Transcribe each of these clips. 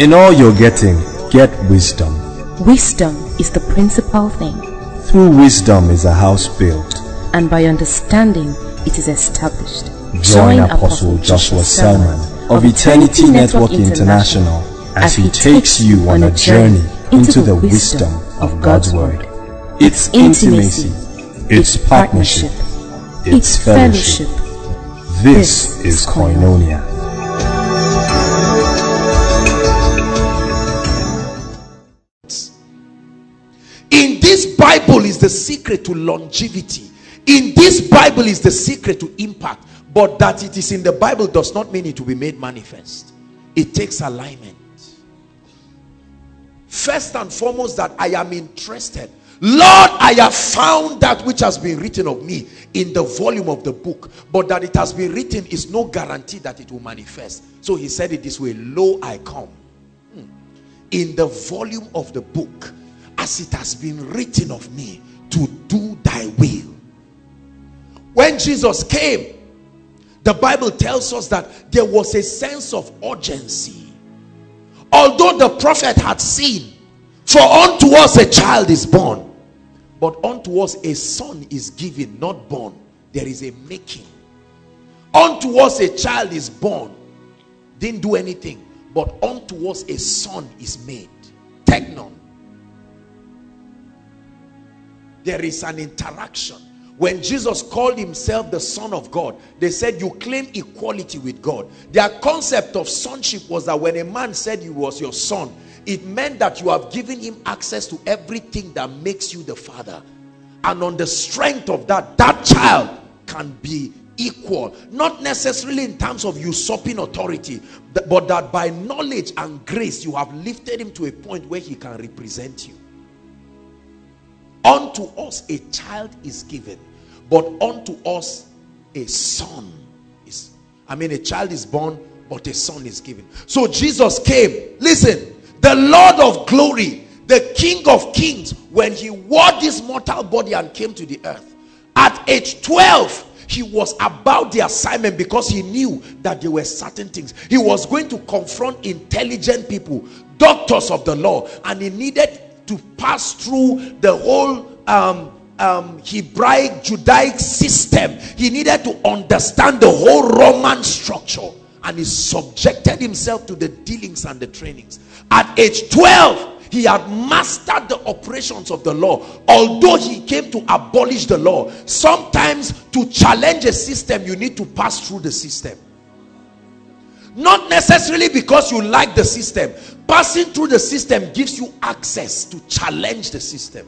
In all you're getting, get wisdom. Wisdom is the principal thing, Through wisdom is a house built. and by understanding it is established. Join Apostle Joshua Selman of Eternity Network International as he takes you on a journey into the wisdom of God's Word. It's intimacy, it's partnership, it's fellowship. This is Koinonia. The secret to longevity. In this Bible is the secret to impact. But that it is in the Bible does not mean it will be made manifest. It takes alignment. First and foremost, that I am interested. Lord, I have found that which has been written of me in the volume of the book. But that it has been written is no guarantee that it will manifest. So he said it this way, Lo, I come. Hmm. In the volume of the book, as it has been written of me, to do thy will. When Jesus came, the Bible tells us that there was a sense of urgency. Although the prophet had seen, for unto us a child is born, but unto us a son is given, not born. There is a making. Unto us a child is born, didn't do anything, but unto us a son is made. Teknon. There is an interaction. When Jesus called himself the Son of God, they said, You claim equality with God. Their concept of sonship was that when a man said he was your son, it meant that you have given him access to everything that makes you the father. And on the strength of that, that child can be equal. Not necessarily in terms of usurping authority, but that by knowledge and grace, you have lifted him to a point where he can represent you. Unto us a child is given, but unto us a son is. I mean, a child is born, but a son is given. So Jesus came. Listen, the Lord of glory, the King of kings, when he wore this mortal body and came to the earth, at age 12, he was about the assignment because he knew that there were certain things. He was going to confront intelligent people, doctors of the law, and he needed to pass through the whole um, um, Hebraic Judaic system. He needed to understand the whole Roman structure and he subjected himself to the dealings and the trainings. At age 12, he had mastered the operations of the law. Although he came to abolish the law, sometimes to challenge a system, you need to pass through the system. Not necessarily because you like the system. Passing through the system gives you access to challenge the system.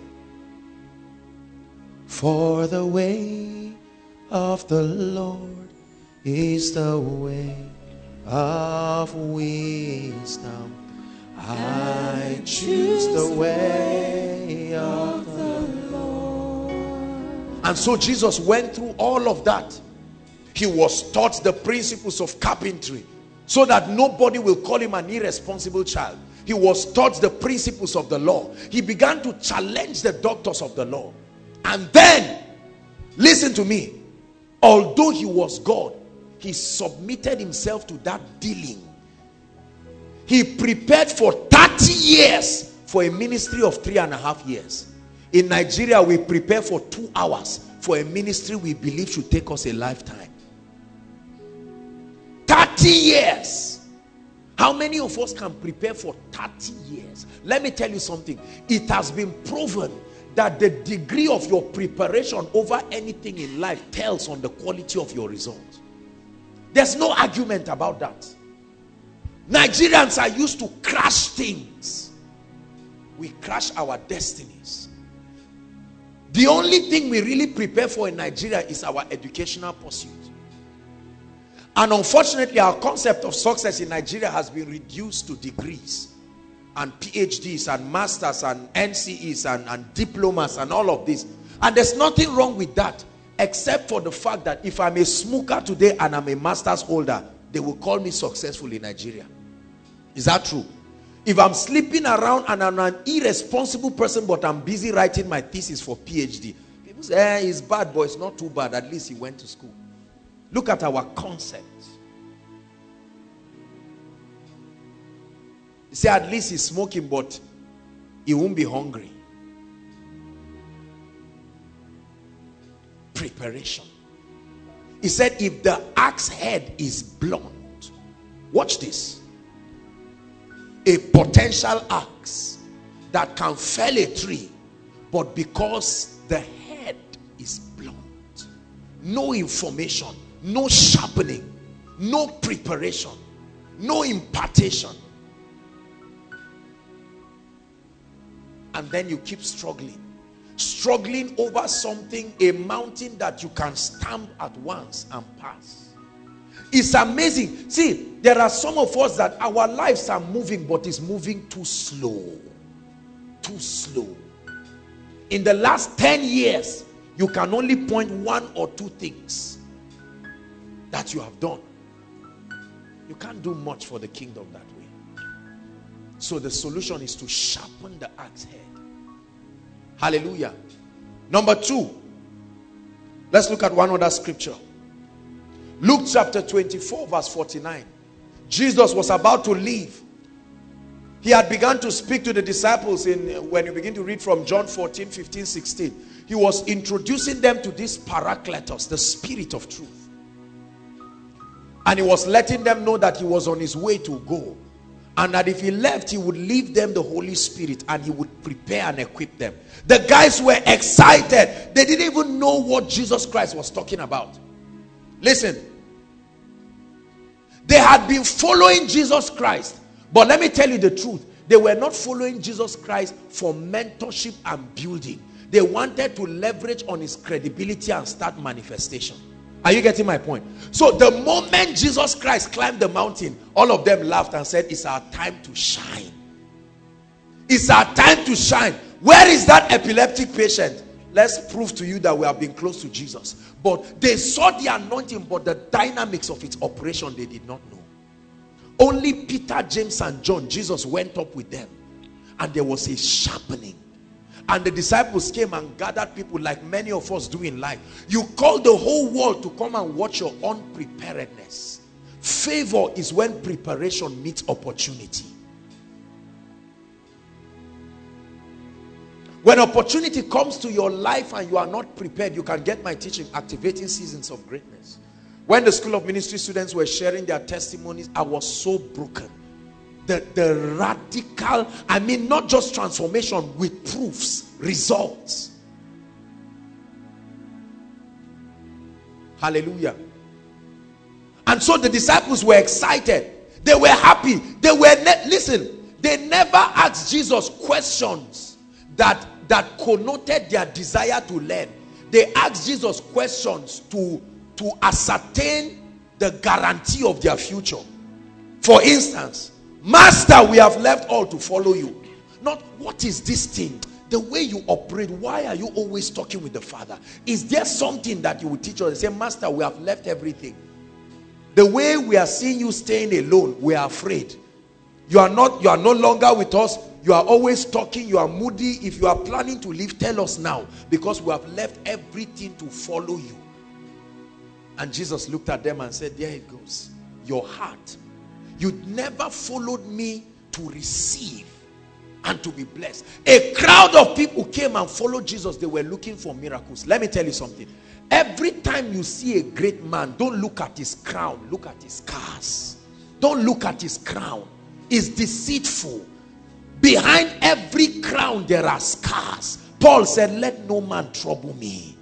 For the way of the Lord is the way of wisdom. I choose the way of the Lord. And so Jesus went through all of that. He was taught the principles of carpentry so that nobody will call him an irresponsible child. He was taught the principles of the law. He began to challenge the doctors of the law. And then, listen to me, although he was God, he submitted himself to that dealing. He prepared for 30 years for a ministry of three and a half years. In Nigeria, we prepare for two hours for a ministry we believe should take us a lifetime. 30 years. How many of us can prepare for 30 years? Let me tell you something. It has been proven that the degree of your preparation over anything in life tells on the quality of your result. There's no argument about that. Nigerians are used to crash things. We crash our destinies. The only thing we really prepare for in Nigeria is our educational pursuit. And unfortunately, our concept of success in Nigeria has been reduced to degrees and PhDs and masters and NCEs and, and diplomas and all of this. And there's nothing wrong with that except for the fact that if I'm a smoker today and I'm a master's holder, they will call me successful in Nigeria. Is that true? If I'm sleeping around and I'm an irresponsible person, but I'm busy writing my thesis for PhD, people say, eh, he's bad, but it's not too bad. At least he went to school. Look at our concept. Said, at least he's smoking, but he won't be hungry. Preparation. He said, if the axe head is blunt, watch this. A potential axe that can fell a tree, but because the head is blunt, no information, no sharpening, no preparation, no impartation. And then you keep struggling. Struggling over something, a mountain that you can stamp at once and pass. It's amazing. See, there are some of us that our lives are moving, but it's moving too slow. Too slow. In the last 10 years, you can only point one or two things that you have done. You can't do much for the kingdom that way. So the solution is to sharpen the axe head. Hallelujah. Number two, let's look at one other scripture. Luke chapter 24, verse 49. Jesus was about to leave. He had begun to speak to the disciples in uh, when you begin to read from John 14, 15, 16. He was introducing them to this Paracletos, the spirit of truth. And he was letting them know that he was on his way to go. And that if he left, he would leave them the Holy Spirit and he would prepare and equip them. The guys were excited. They didn't even know what Jesus Christ was talking about. Listen. They had been following Jesus Christ. But let me tell you the truth. They were not following Jesus Christ for mentorship and building. They wanted to leverage on his credibility and start manifestation. Are you getting my point? So the moment Jesus Christ climbed the mountain, all of them laughed and said, it's our time to shine. It's our time to shine. Where is that epileptic patient? Let's prove to you that we have been close to Jesus. But they saw the anointing, but the dynamics of its operation they did not know. Only Peter, James, and John, Jesus went up with them. And there was a sharpening. And the disciples came and gathered people like many of us do in life. You call the whole world to come and watch your unpreparedness. Favor is when preparation meets opportunity. When opportunity comes to your life and you are not prepared, you can get my teaching, Activating Seasons of Greatness. When the School of Ministry students were sharing their testimonies, I was so broken the, the radical, I mean, not just transformation with proofs, results. Hallelujah. And so the disciples were excited. They were happy. They were, listen, they never asked Jesus questions that, that connoted their desire to learn. They asked Jesus questions to, to ascertain the guarantee of their future. For instance, Master, we have left all to follow you. Not what is this thing? The way you operate, why are you always talking with the Father? Is there something that you will teach us? Say, Master, we have left everything. The way we are seeing you staying alone, we are afraid. You are not, you are no longer with us. You are always talking, you are moody. If you are planning to leave, tell us now. Because we have left everything to follow you. And Jesus looked at them and said, There it goes. Your heart you never followed me to receive and to be blessed. A crowd of people came and followed Jesus. They were looking for miracles. Let me tell you something. Every time you see a great man, don't look at his crown. Look at his scars. Don't look at his crown. It's deceitful. Behind every crown, there are scars. Paul said, let no man trouble me.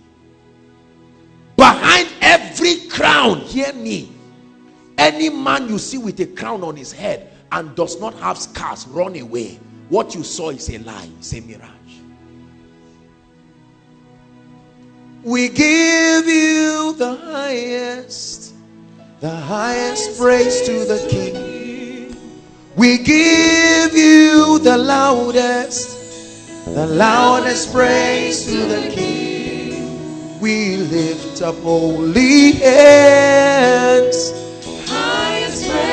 Behind every crown, hear me, any man you see with a crown on his head and does not have scars, run away. What you saw is a lie, it's a mirage. We give you the highest, the highest praise to the King. We give you the loudest, the loudest praise to the King. We lift up holy hands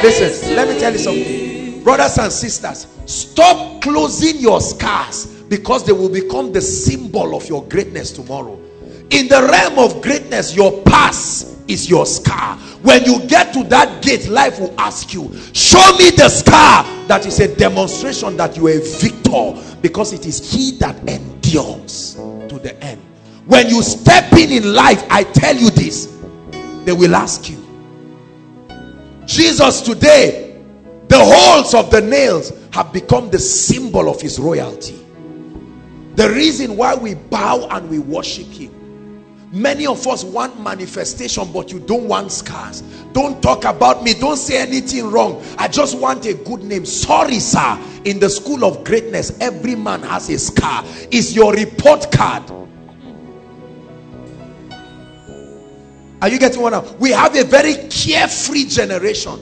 Listen, let me tell you something. Brothers and sisters, stop closing your scars because they will become the symbol of your greatness tomorrow. In the realm of greatness, your past is your scar. when you get to that gate life will ask you show me the scar that is a demonstration that you are a victor because it is he that endures to the end when you step in in life i tell you this they will ask you jesus today the holes of the nails have become the symbol of his royalty the reason why we bow and we worship him Many of us want manifestation, but you don't want scars. Don't talk about me. Don't say anything wrong. I just want a good name. Sorry, sir. In the school of greatness, every man has a scar. Is your report card. Are you getting what I'm? We have a very carefree generation.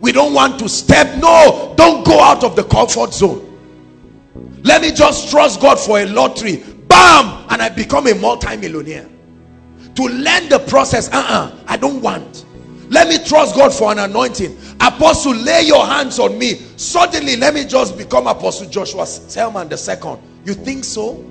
We don't want to step. No, don't go out of the comfort zone. Let me just trust God for a lottery. Bam! And I become a multi-millionaire to learn the process uh-uh i don't want let me trust god for an anointing apostle lay your hands on me suddenly let me just become apostle joshua selman the second you think so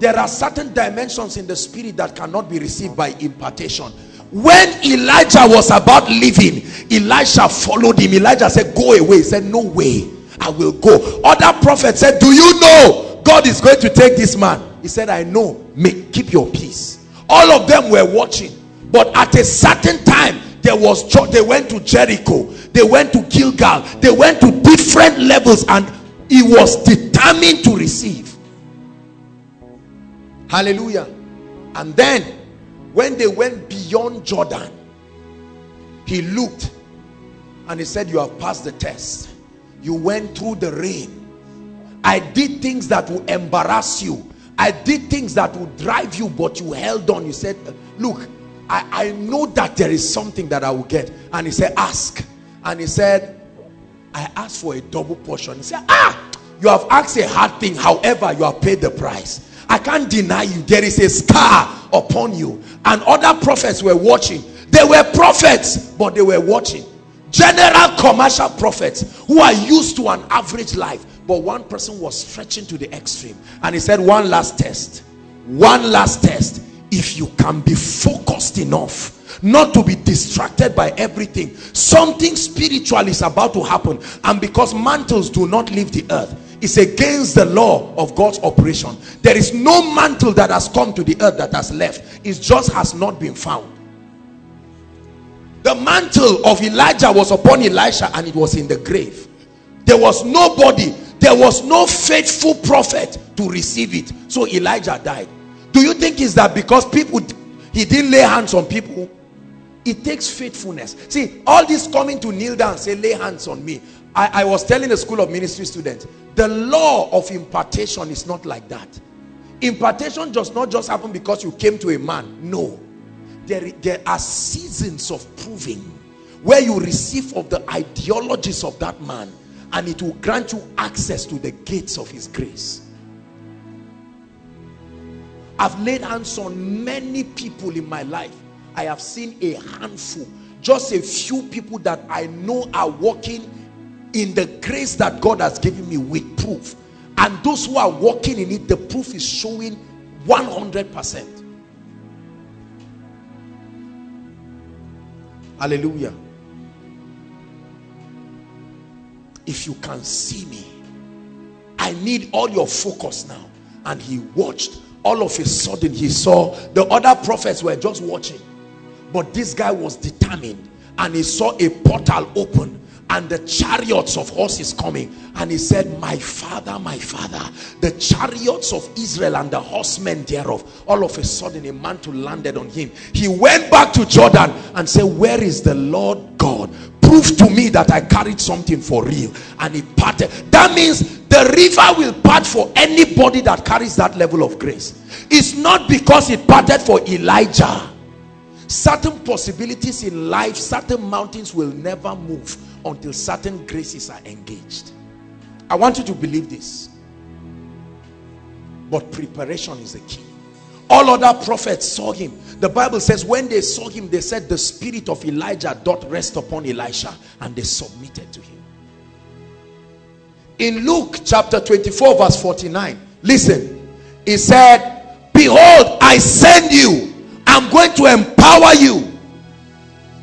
there are certain dimensions in the spirit that cannot be received by impartation. When elijah was about leaving elisha followed him. Elijah said go away. He said no way. I will go. Other prophets said do you know god is going to take this man? He said i know. Make keep your peace. All of them were watching. But at a certain time there was they went to jericho. They went to gilgal. They went to different levels and he was determined to receive hallelujah and then when they went beyond jordan he looked and he said you have passed the test you went through the rain i did things that will embarrass you I did things that would drive you, but you held on. You said, look, I, I know that there is something that I will get. And he said, ask. And he said, I asked for a double portion. He said, ah, you have asked a hard thing. However, you have paid the price. I can't deny you. There is a scar upon you. And other prophets were watching. They were prophets, but they were watching. General commercial prophets who are used to an average life but one person was stretching to the extreme and he said one last test one last test if you can be focused enough not to be distracted by everything something spiritual is about to happen and because mantles do not leave the earth it's against the law of God's operation. There is no mantle that has come to the earth that has left. It just has not been found. The mantle of Elijah was upon Elisha and it was in the grave. There was nobody there was no faithful prophet to receive it. So elijah died. Do you think is that because people he didn't lay hands on people? It takes faithfulness. See all this coming to kneel down say lay hands on me I, I was telling a school of ministry students the law of impartation is not like that. Impartation does not just happen because you came to a man. No. There, there are seasons of proving where you receive of the ideologies of that man and it will grant you access to the gates of his grace. I've laid hands on many people in my life. I have seen a handful just a few people that I know are walking in the grace that God has given me with proof. And those who are walking in it the proof is showing 100% hallelujah. If you can see me I need all your focus now. And he watched. All of a sudden he saw the other prophets were just watching. But this guy was determined. And he saw a portal open and the chariots of horses coming. And he said my father my father the chariots of Israel and the horsemen thereof. All of a sudden a mantle landed on him. He went back to Jordan and said where is the Lord God? Prove to me that I carried something for real. And he parted. That means the river will part for anybody that carries that level of grace. It's not because it parted for Elijah. Certain possibilities in life certain mountains will never move until certain graces are engaged. I want you to believe this. But preparation is the key. All other prophets saw him. The bible says when they saw him they said the spirit of elijah doth rest upon elisha and they submitted to him. In luke chapter 24 verse 49 listen. He said behold i send you. I'm going to empower you.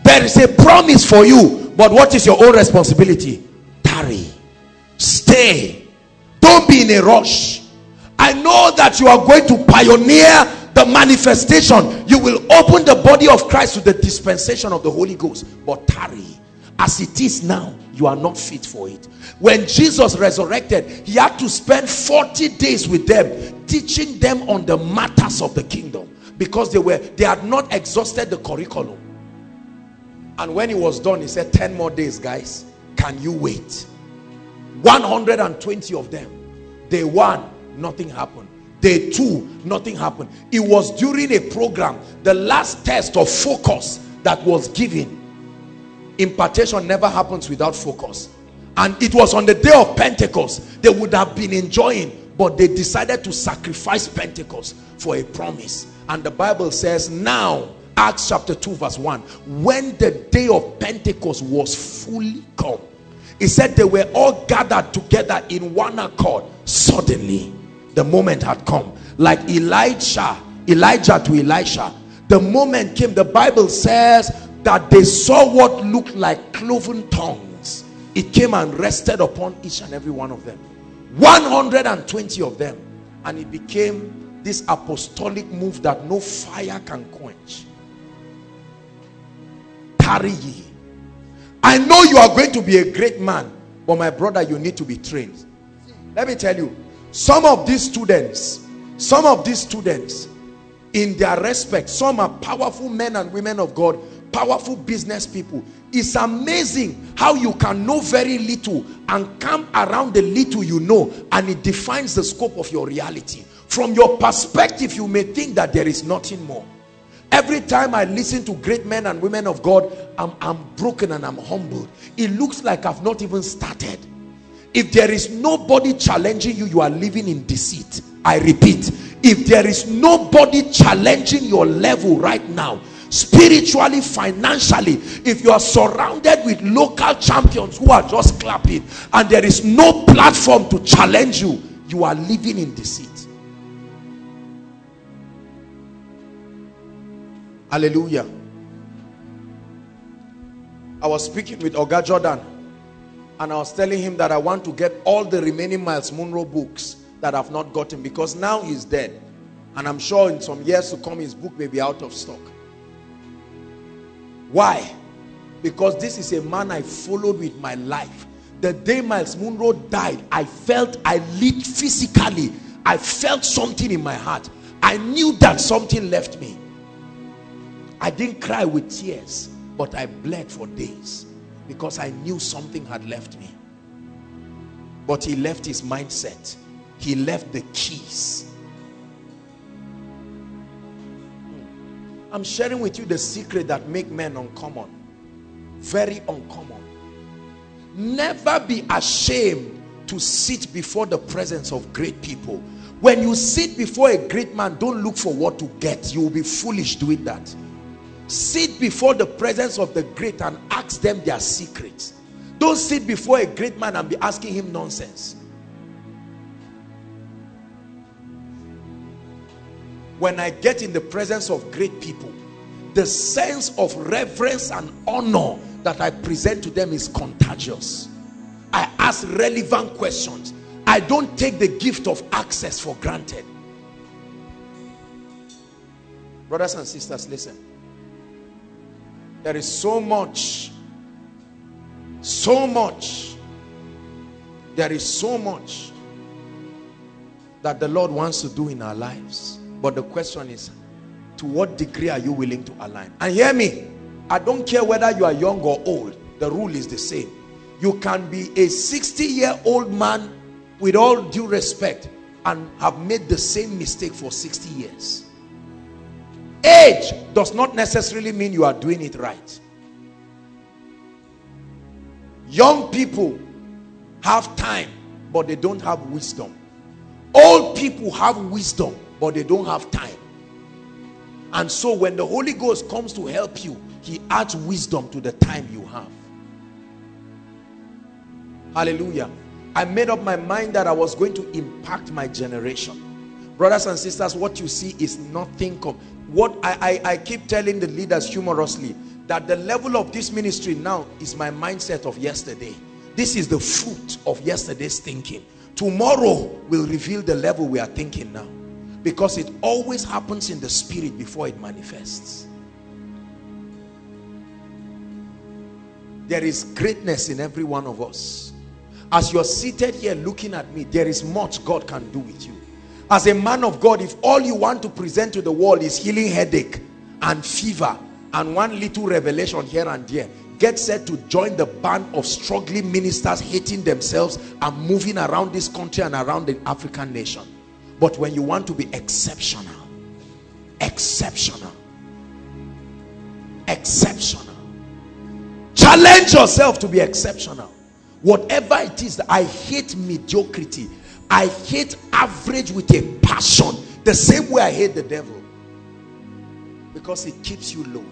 There is a promise for you, but what is your own responsibility? Tarry. Stay. Don't be in a rush. I know that you are going to pioneer the manifestation. You will open the body of Christ to the dispensation of the Holy Ghost. But tarry. As it is now, you are not fit for it. When Jesus resurrected, he had to spend 40 days with them, teaching them on the matters of the kingdom because they were they had not exhausted the curriculum. And when he was done, he said, 10 more days, guys. Can you wait? 120 of them. Day one, nothing happened. Day two, nothing happened. It was during a program, the last test of focus that was given. Impartation never happens without focus. And it was on the day of Pentecost. They would have been enjoying, but they decided to sacrifice Pentecost for a promise. And the Bible says, now, Acts chapter 2, verse 1, when the day of Pentecost was fully come, he said they were all gathered together in one accord. Suddenly, the moment had come. Like Elijah, Elijah to Elisha. The moment came, the Bible says that they saw what looked like cloven tongues. It came and rested upon each and every one of them. 120 of them. And it became this apostolic move that no fire can quench. Tarry ye. I know you are going to be a great man, but my brother, you need to be trained. Let me tell you, some of these students, some of these students, in their respect, some are powerful men and women of God, powerful business people. It's amazing how you can know very little and come around the little you know and it defines the scope of your reality. From your perspective, you may think that there is nothing more. Every time I listen to great men and women of God, I'm, I'm broken and I'm humbled. It looks like I've not even started. If there is nobody challenging you, you are living in deceit. I repeat, if there is nobody challenging your level right now, spiritually, financially, if you are surrounded with local champions who are just clapping and there is no platform to challenge you, you are living in deceit. Hallelujah. I was speaking with Oga Jordan and I was telling him that I want to get all the remaining Miles Munroe books that I've not gotten because now he's dead. And I'm sure in some years to come his book may be out of stock. Why? Because this is a man I followed with my life. The day Miles Munroe died, I felt, I lived physically. I felt something in my heart. I knew that something left me. I didn't cry with tears, but I bled for days because I knew something had left me. But he left his mindset. He left the keys. I'm sharing with you the secret that make men uncommon. Very uncommon. Never be ashamed to sit before the presence of great people. When you sit before a great man, don't look for what to get. You will be foolish doing that sit before the presence of the great and ask them their secrets. Don't sit before a great man and be asking him nonsense. When I get in the presence of great people the sense of reverence and honor that I present to them is contagious. I ask relevant questions. I don't take the gift of access for granted. Brothers and sisters listen there is so much, so much, there is so much that the Lord wants to do in our lives. But the question is, to what degree are you willing to align? And hear me, I don't care whether you are young or old. The rule is the same. You can be a 60 year old man with all due respect and have made the same mistake for 60 years. Age does not necessarily mean you are doing it right. Young people have time, but they don't have wisdom. Old people have wisdom, but they don't have time. And so when the Holy Ghost comes to help you, he adds wisdom to the time you have. Hallelujah. I made up my mind that I was going to impact my generation. Brothers and sisters, what you see is nothing what I, I, I keep telling the leaders humorously that the level of this ministry now is my mindset of yesterday. This is the fruit of yesterday's thinking. Tomorrow will reveal the level we are thinking now. Because it always happens in the spirit before it manifests. There is greatness in every one of us. As you're seated here looking at me, there is much God can do with you. As a man of God, if all you want to present to the world is healing headache and fever and one little revelation here and there, get set to join the band of struggling ministers hating themselves and moving around this country and around the African nation. But when you want to be exceptional, exceptional, exceptional, challenge yourself to be exceptional. Whatever it is, I hate mediocrity. I hate average with a passion. The same way I hate the devil. Because it keeps you low.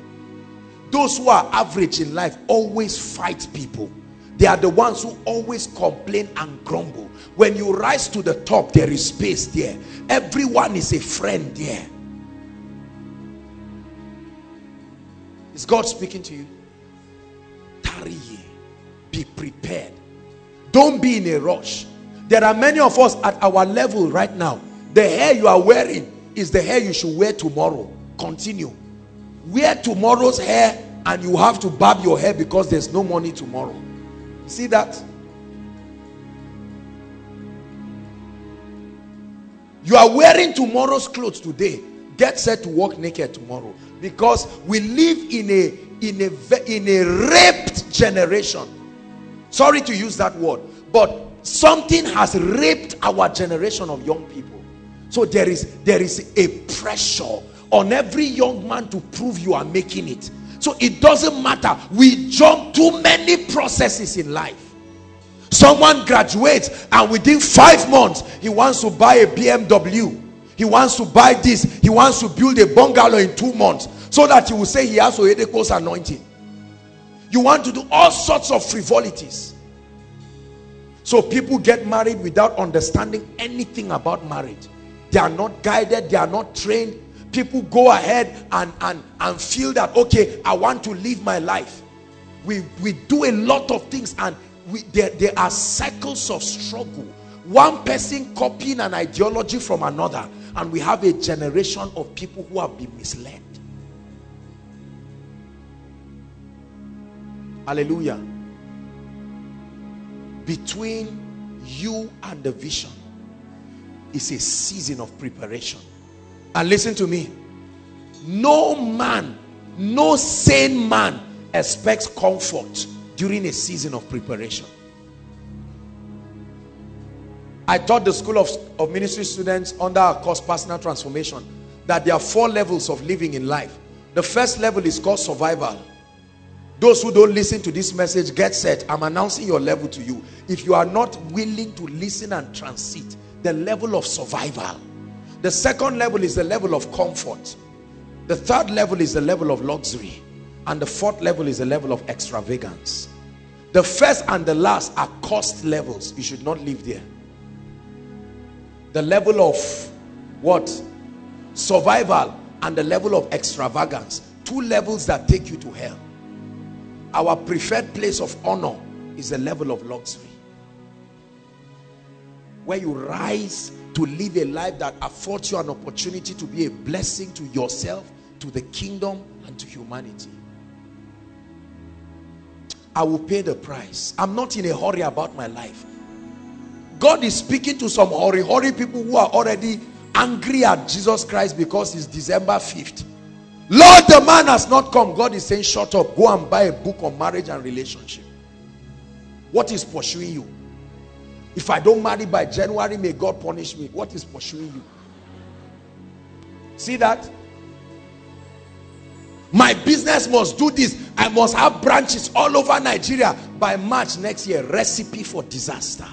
Those who are average in life always fight people. They are the ones who always complain and grumble. When you rise to the top, there is space there. Everyone is a friend there. Is God speaking to you? Tarry Be prepared. Don't be in a rush. There are many of us at our level right now. The hair you are wearing is the hair you should wear tomorrow. Continue. Wear tomorrow's hair and you have to barb your hair because there's no money tomorrow. See that? You are wearing tomorrow's clothes today. Get set to walk naked tomorrow. Because we live in a in a in a raped generation. Sorry to use that word, but something has raped our generation of young people. So there is there is a pressure on every young man to prove you are making it. So it doesn't matter. We jump too many processes in life. Someone graduates and within five months he wants to buy a bmw he wants to buy this. He wants to build a bungalow in two months so that he will say he has Oyedepo's anointing. You want to do all sorts of frivolities so people get married without understanding anything about marriage. They are not guided, they are not trained. People go ahead and, and, and feel that, okay, I want to live my life. We, we do a lot of things and we, there, there are cycles of struggle. One person copying an ideology from another and we have a generation of people who have been misled. Hallelujah between you and the vision is a season of preparation. And listen to me. No man, no sane man expects comfort during a season of preparation. I taught the school of, of ministry students under our course personal transformation that there are four levels of living in life. The first level is called survival. Those who don't listen to this message, get set. I'm announcing your level to you. If you are not willing to listen and transit, the level of survival. The second level is the level of comfort. The third level is the level of luxury. And the fourth level is the level of extravagance. The first and the last are cost levels. You should not live there. The level of what? Survival and the level of extravagance. Two levels that take you to hell our preferred place of honor is the level of luxury. Where you rise to live a life that affords you an opportunity to be a blessing to yourself to the kingdom and to humanity. I will pay the price. I'm not in a hurry about my life. God is speaking to some hurry hurry people who are already angry at Jesus Christ because it's December 5th Lord, the man has not come. God is saying, shut up. Go and buy a book on marriage and relationship. What is pursuing you? If I don't marry by January, may God punish me. What is pursuing you? See that? My business must do this. I must have branches all over Nigeria. By March next year, recipe for disaster.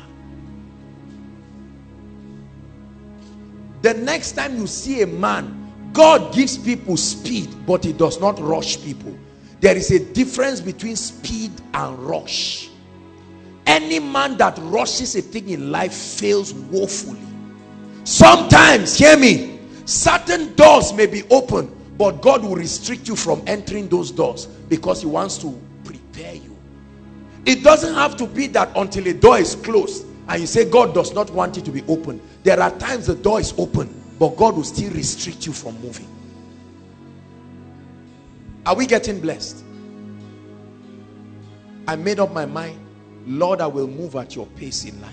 The next time you see a man God gives people speed, but he does not rush people. There is a difference between speed and rush. Any man that rushes a thing in life fails woefully. Sometimes, hear me, certain doors may be open, but God will restrict you from entering those doors because he wants to prepare you it doesn't have to be that until a door is closed and you say God does not want it to be open there are times the door is open but God will still restrict you from moving. Are we getting blessed? I made up my mind Lord I will move at your pace in life.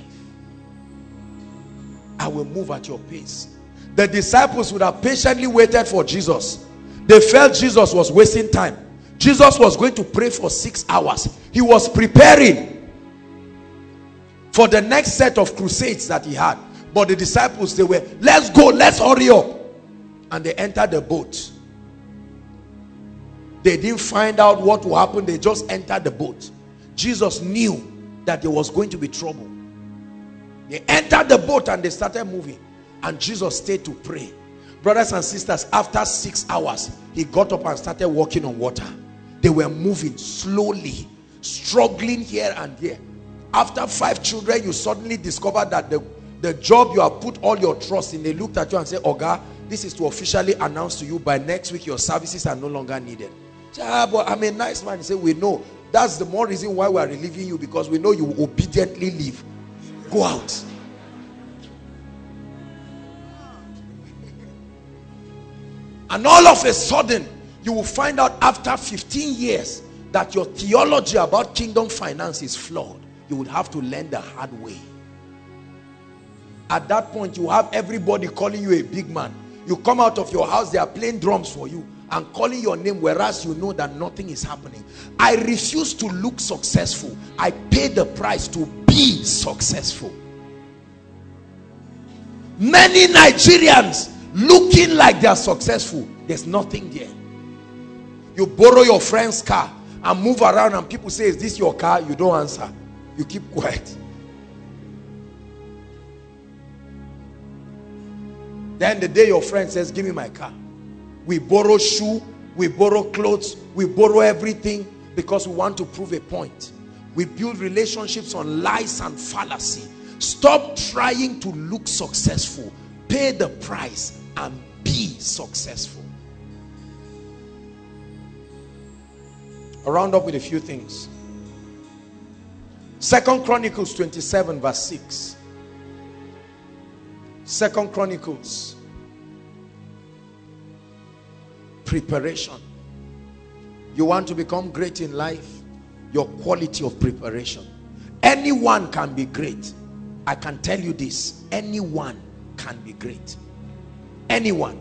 I will move at your pace. The disciples would have patiently waited for Jesus. They felt Jesus was wasting time. Jesus was going to pray for six hours. He was preparing for the next set of crusades that he had but the disciples they were let's go let's hurry up. And they entered the boat. They didn't find out what will happen. They just entered the boat. Jesus knew that there was going to be trouble. They entered the boat and they started moving. And jesus stayed to pray. Brothers and sisters after six hours he got up and started walking on water. They were moving slowly struggling here and there. After five children you suddenly discover that the the job you have put all your trust in they looked at you and said oga this is to officially announce to you by next week your services are no longer needed. Ah, but i'm a nice man. He said we know. That's the more reason why we are relieving you because we know you obediently leave. Go out. And all of a sudden you will find out after 15 years that your theology about kingdom finance is flawed. You would have to learn the hard way at that point you have everybody calling you a big man. You come out of your house they are playing drums for you and calling your name whereas you know that nothing is happening. I refuse to look successful. I pay the price to be successful. Many nigerians looking like they are successful there's nothing there. You borrow your friend's car and move around and people say is this your car? You don't answer. You keep quiet then the day your friend says give me my car. We borrow shoe we borrow clothes we borrow everything because we want to prove a point. We build relationships on lies and fallacy. Stop trying to look successful. Pay the price and be successful. I'll round up with a few things. Second chronicles 27 verse 6 second chronicles. Preparation. You want to become great in life? Your quality of preparation. Anyone can be great. I can tell you this. Anyone can be great. Anyone.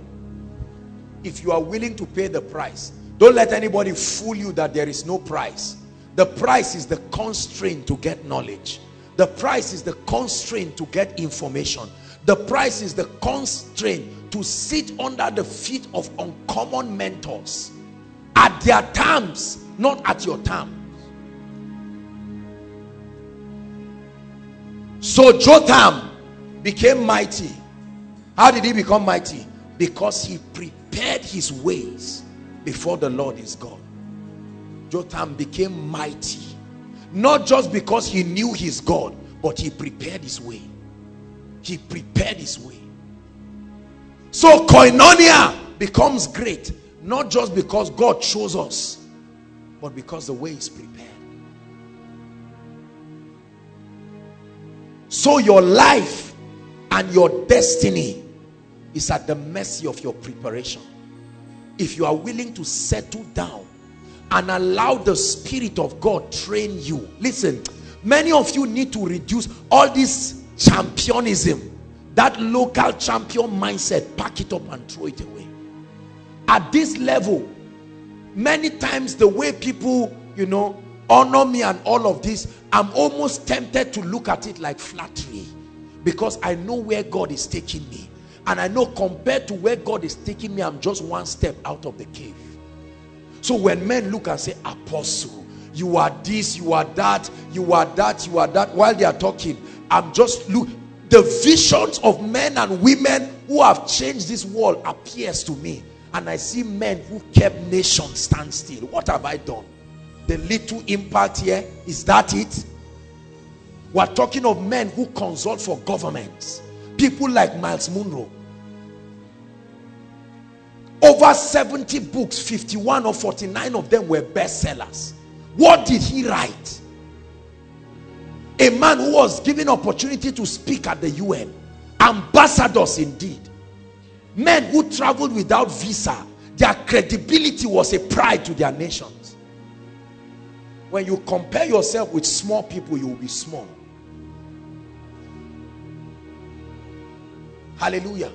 If you are willing to pay the price don't let anybody fool you that there is no price. The price is the constraint to get knowledge. The price is the constraint to get information the price is the constraint to sit under the feet of uncommon mentors. At their terms not at your terms. So Jotham became mighty. How did he become mighty? Because he prepared his ways before the Lord is God. Jotham became mighty. Not just because he knew his God but he prepared his way he prepared his way. So koinonia becomes great not just because God chose us but because the way is prepared. So your life and your destiny is at the mercy of your preparation. If you are willing to settle down and allow the spirit of God train you listen many of you need to reduce all this championism. That local champion mindset pack it up and throw it away. At this level many times the way people you know honor me and all of this i'm almost tempted to look at it like flattery. Because i know where god is taking me. And i know compared to where god is taking me i'm just one step out of the cave. So when men look and say apostle you are this you are that you are that you are that while they are talking i'm just look the visions of men and women who have changed this world appears to me. And i see men who kept nations stand still. What have i done? The little impact here is that it? We're talking of men who consult for governments people like miles munroe Over 70 books, 51 or 49 of them were bestsellers. What did he write? A man who was given opportunity to speak at the UN. Ambassadors indeed. Men who traveled without visa. Their credibility was a pride to their nations. When you compare yourself with small people, you will be small. Hallelujah.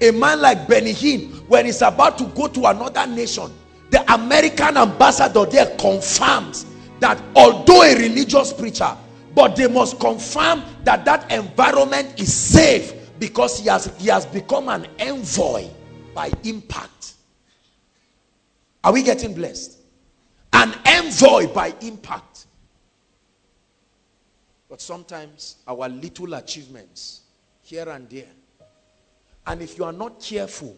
A man like Benny Hinn, when he's about to go to another nation, the American ambassador there confirms that although a religious preacher, but they must confirm that that environment is safe because he has, he has become an envoy by impact. Are we getting blessed? An envoy by impact. But sometimes our little achievements here and there and if you are not careful,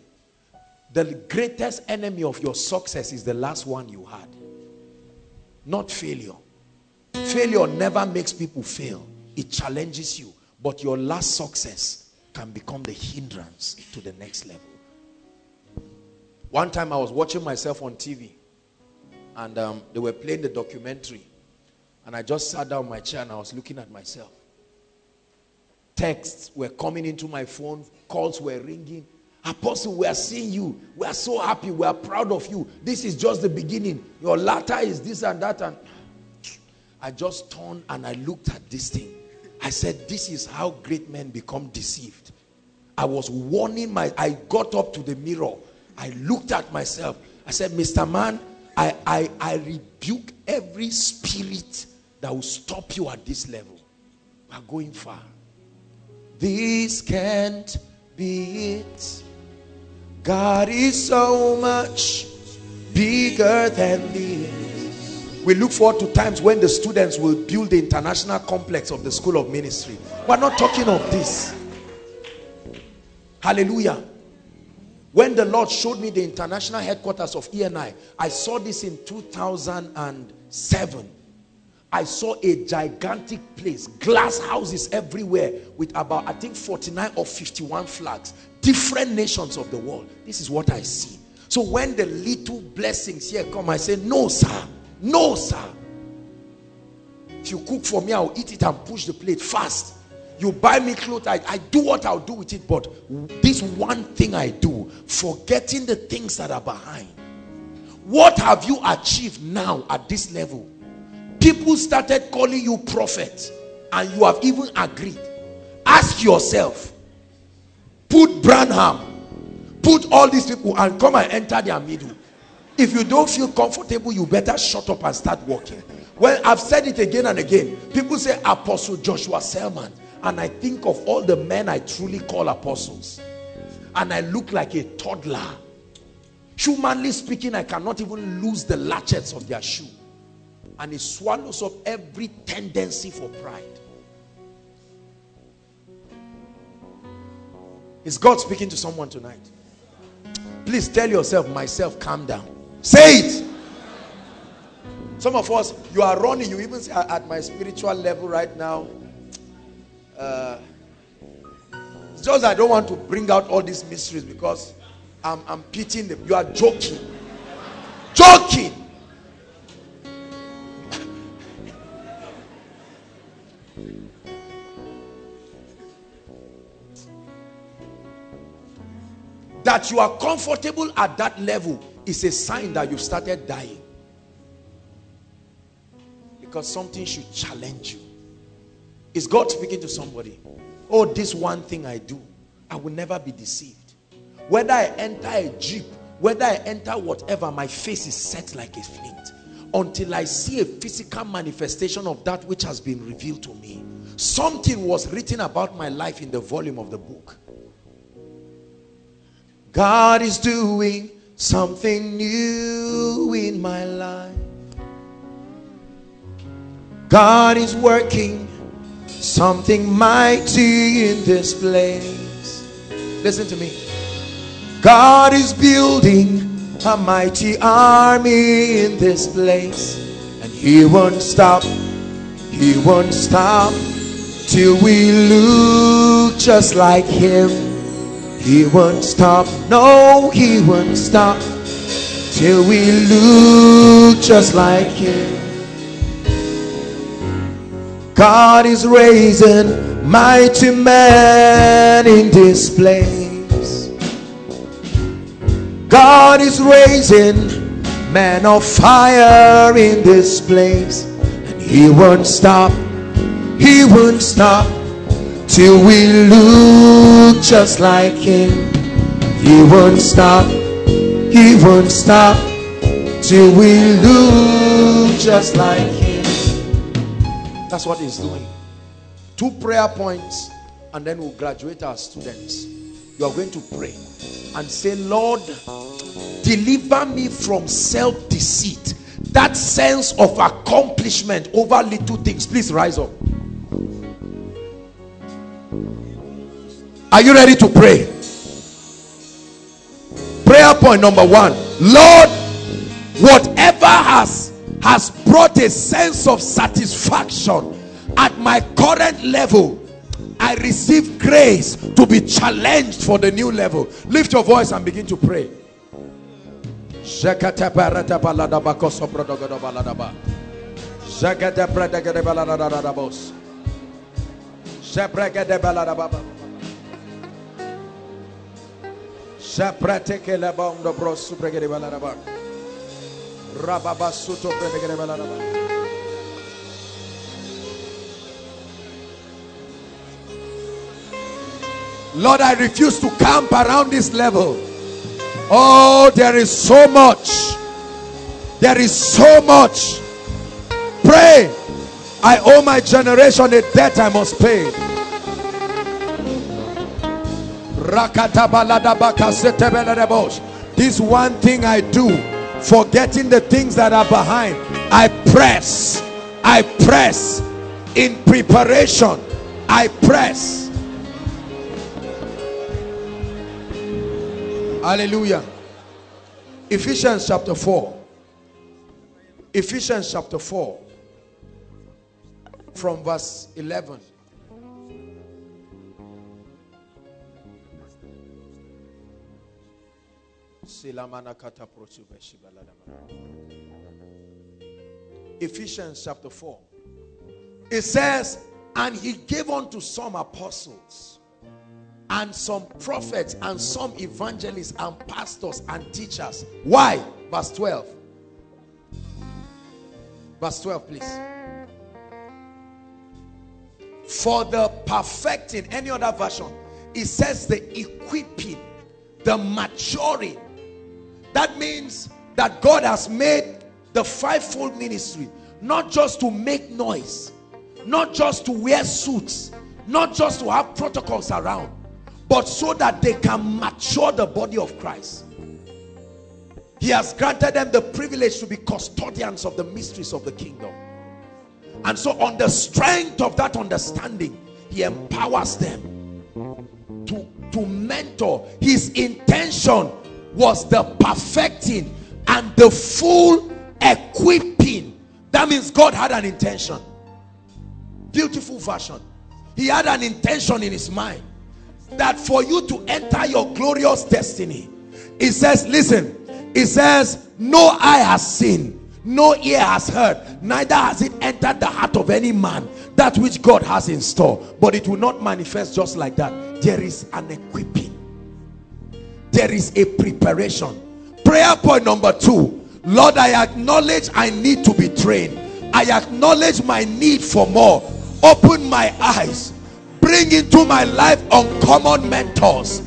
the greatest enemy of your success is the last one you had. Not failure. Failure never makes people fail. It challenges you. But your last success can become the hindrance to the next level. One time I was watching myself on TV and um, they were playing the documentary and I just sat down my chair and I was looking at myself texts were coming into my phone, calls were ringing. Apostle, we are seeing you. We are so happy. We are proud of you. This is just the beginning. Your latter is this and that. And I just turned and I looked at this thing. I said, This is how great men become deceived. I was warning my, I got up to the mirror. I looked at myself. I said, Mr. Man, I, I, I rebuke every spirit that will stop you at this level. We are going far. This can't be it. God is so much bigger than this. We look forward to times when the students will build the international complex of the School of Ministry. We're not talking of this. Hallelujah. When the Lord showed me the international headquarters of ENI, I saw this in 2007. I saw a gigantic place, glass houses everywhere with about, I think 49 or 51 flags, different nations of the world. This is what I see. So when the little blessings here come, I say, no, sir. No, sir. If you cook for me, I'll eat it and push the plate fast. You buy me clothes, I, I do what I'll do with it. But this one thing I do, forgetting the things that are behind. What have you achieved now at this level? people started calling you prophet and you have even agreed ask yourself put branham put all these people and come and enter their middle if you don't feel comfortable you better shut up and start working well i've said it again and again people say apostle joshua selman and i think of all the men i truly call apostles and i look like a toddler humanly speaking i cannot even lose the latchets of their shoe and it swallows up every tendency for pride. Is God speaking to someone tonight? Please tell yourself, myself, calm down. Say it. Some of us, you are running, you even say, at my spiritual level right now. Uh, it's just I don't want to bring out all these mysteries because I'm, I'm pitying them. You are joking. Joking. That you are comfortable at that level is a sign that you've started dying. Because something should challenge you. Is God speaking to somebody? Oh, this one thing I do, I will never be deceived. Whether I enter a jeep, whether I enter whatever, my face is set like a flint until I see a physical manifestation of that which has been revealed to me. Something was written about my life in the volume of the book. God is doing something new in my life. God is working something mighty in this place. Listen to me. God is building a mighty army in this place, and He won't stop. He won't stop till we look just like Him. He won't stop. No, he won't stop till we look just like him. God is raising mighty men in this place. God is raising men of fire in this place. And he won't stop. He won't stop till we look just like him. He won't stop. He won't stop till we look just like him. That's what he's doing. Two prayer points, and then we'll graduate our students. You are going to pray and say, Lord, deliver me from self deceit, that sense of accomplishment over little things. Please rise up. Are you ready to pray? Prayer point number one. Lord, whatever has has brought a sense of satisfaction at my current level I receive grace to be challenged for the new level. Lift your voice and begin to pray Lord, I refuse to camp around this level. Oh, there is so much. There is so much. Pray. I owe my generation a debt I must pay. This one thing I do forgetting the things that are behind i press i press. In preparation i press. Hallelujah. Ephesians chapter 4 ephesians chapter 4 from verse 11 Ephesians chapter 4. It says, And he gave unto some apostles, and some prophets, and some evangelists, and pastors, and teachers. Why? Verse 12. Verse 12, please. For the perfecting, any other version, it says the equipping, the maturing that means that God has made the fivefold ministry not just to make noise, not just to wear suits, not just to have protocols around, but so that they can mature the body of Christ. He has granted them the privilege to be custodians of the mysteries of the kingdom. And so, on the strength of that understanding, He empowers them to, to mentor. His intention was the perfecting and the full equipping. That means God had an intention. Beautiful version. He had an intention in his mind that for you to enter your glorious destiny, he says, listen, he says, no eye has seen, no ear has heard, neither has it entered the heart of any man that which God has in store. But it will not manifest just like that. There is an equipping there is a preparation. Prayer point number two. Lord i acknowledge i need to be trained. I acknowledge my need for more. Open my eyes. Bring into my life uncommon mentors.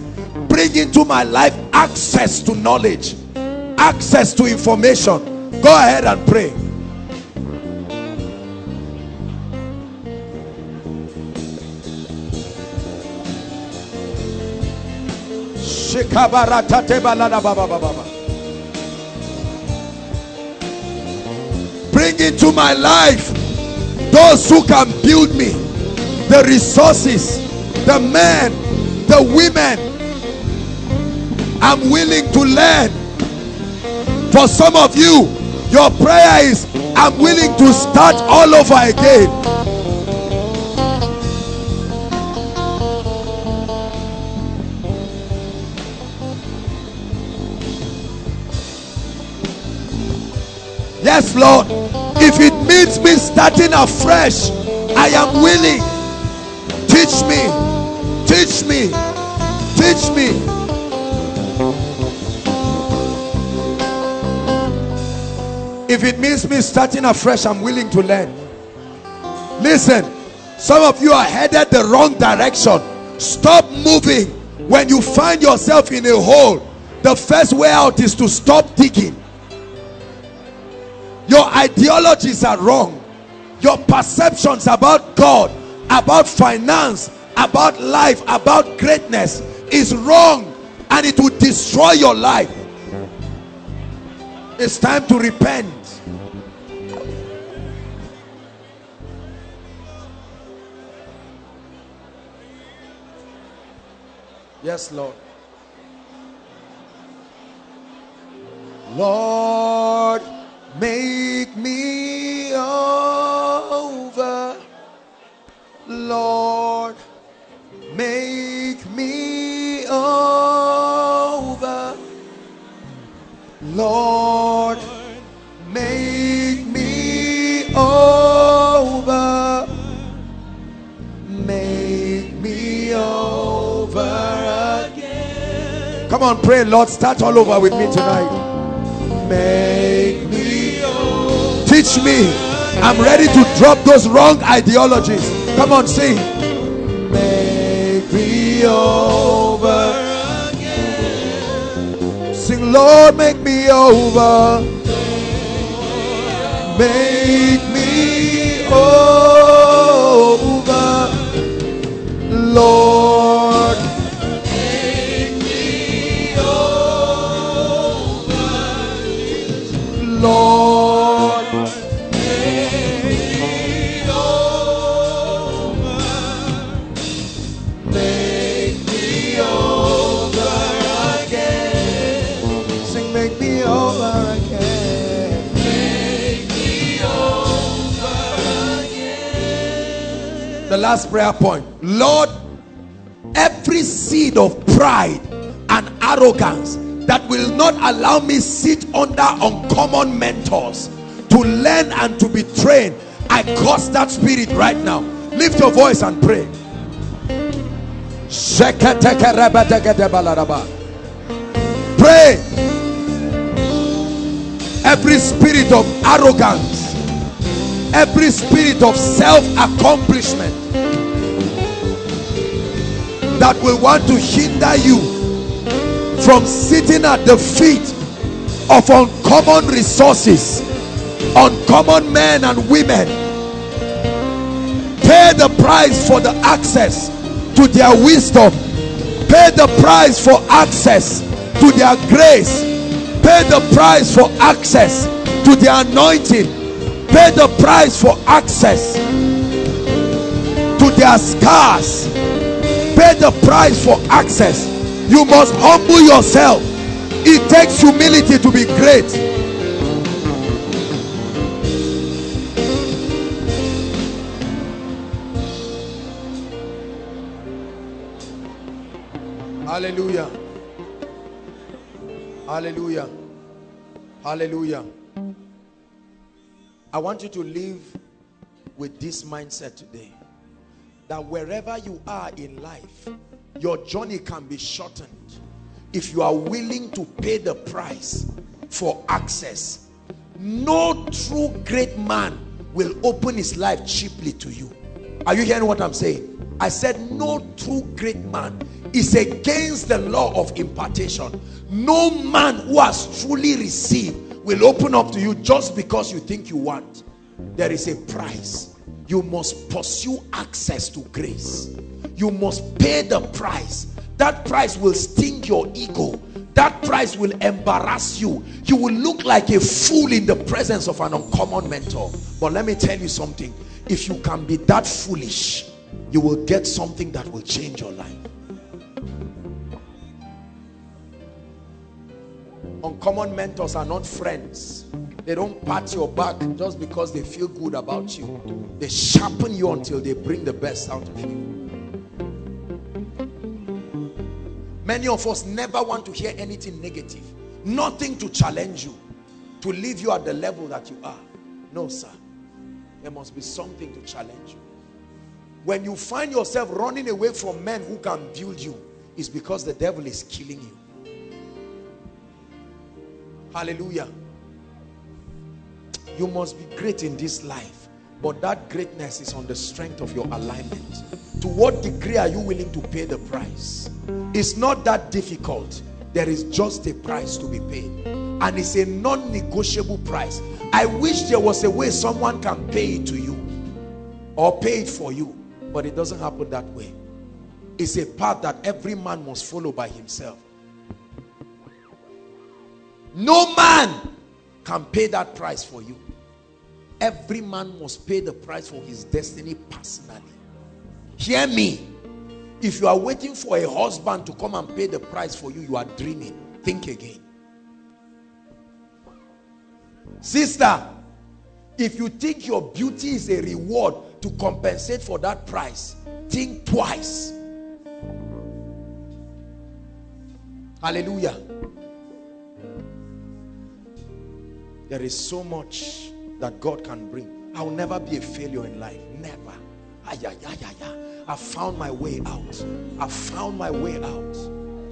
Bring into my life access to knowledge access to information. Go ahead and pray Bring into my life those who can build me, the resources, the men, the women. I'm willing to learn. For some of you, your prayer is, I'm willing to start all over again. Yes, Lord. If it means me starting afresh, I am willing. Teach me. Teach me. Teach me. If it means me starting afresh, I'm willing to learn. Listen, some of you are headed the wrong direction. Stop moving. When you find yourself in a hole, the first way out is to stop digging. Your ideologies are wrong. Your perceptions about God, about finance, about life, about greatness is wrong and it will destroy your life. It's time to repent. Yes, Lord. Lord, make me over. Lord, make me over. Lord, make me over. Make me over again. Come on, pray, Lord. Start all over with me tonight. Make. Teach me. I'm ready to drop those wrong ideologies. Come on, sing. Make me over again. Sing, Lord, make me over. Make me over. Lord. Last prayer point. Lord, every seed of pride and arrogance that will not allow me sit under uncommon mentors to learn and to be trained, I curse that spirit right now. Lift your voice and pray. Pray. Every spirit of arrogance, every spirit of self-accomplishment that will want to hinder you from sitting at the feet of uncommon resources, uncommon men and women. Pay the price for the access to their wisdom. Pay the price for access to their grace. Pay the price for access to their anointing pay the price for access to their scars pay the price for access you must humble yourself it takes humility to be great Hallelujah. Hallelujah. Hallelujah. I want you to live with this mindset today that wherever you are in life, your journey can be shortened if you are willing to pay the price for access. No true great man will open his life cheaply to you. Are you hearing what I'm saying? I said, No true great man is against the law of impartation. No man who has truly received will open up to you just because you think you want. There is a price. You must pursue access to grace. You must pay the price. That price will sting your ego. That price will embarrass you. You will look like a fool in the presence of an uncommon mentor. But let me tell you something. If you can be that foolish, you will get something that will change your life. Uncommon mentors are not friends. They don't pat your back just because they feel good about you. They sharpen you until they bring the best out of you. Many of us never want to hear anything negative. Nothing to challenge you. to leave you at the level that you are. No, sir. There must be something to challenge you. When you find yourself running away from men who can build you, it's because the devil is killing you. Hallelujah. You must be great in this life. But that greatness is on the strength of your alignment. To what degree are you willing to pay the price? It's not that difficult. There is just a price to be paid. And it's a non-negotiable price. I wish there was a way someone can pay it to you. Or pay it for you. But it doesn't happen that way. It's a path that every man must follow by himself. No man can pay that price for you. Every man must pay the price for his destiny personally. Hear me. If you are waiting for a husband to come and pay the price for you, you are dreaming. Think again. Sister, if you think your beauty is a reward to compensate for that price, think twice. Hallelujah. There is so much that God can bring. I'll never be a failure in life. Never. I found my way out. I found my way out.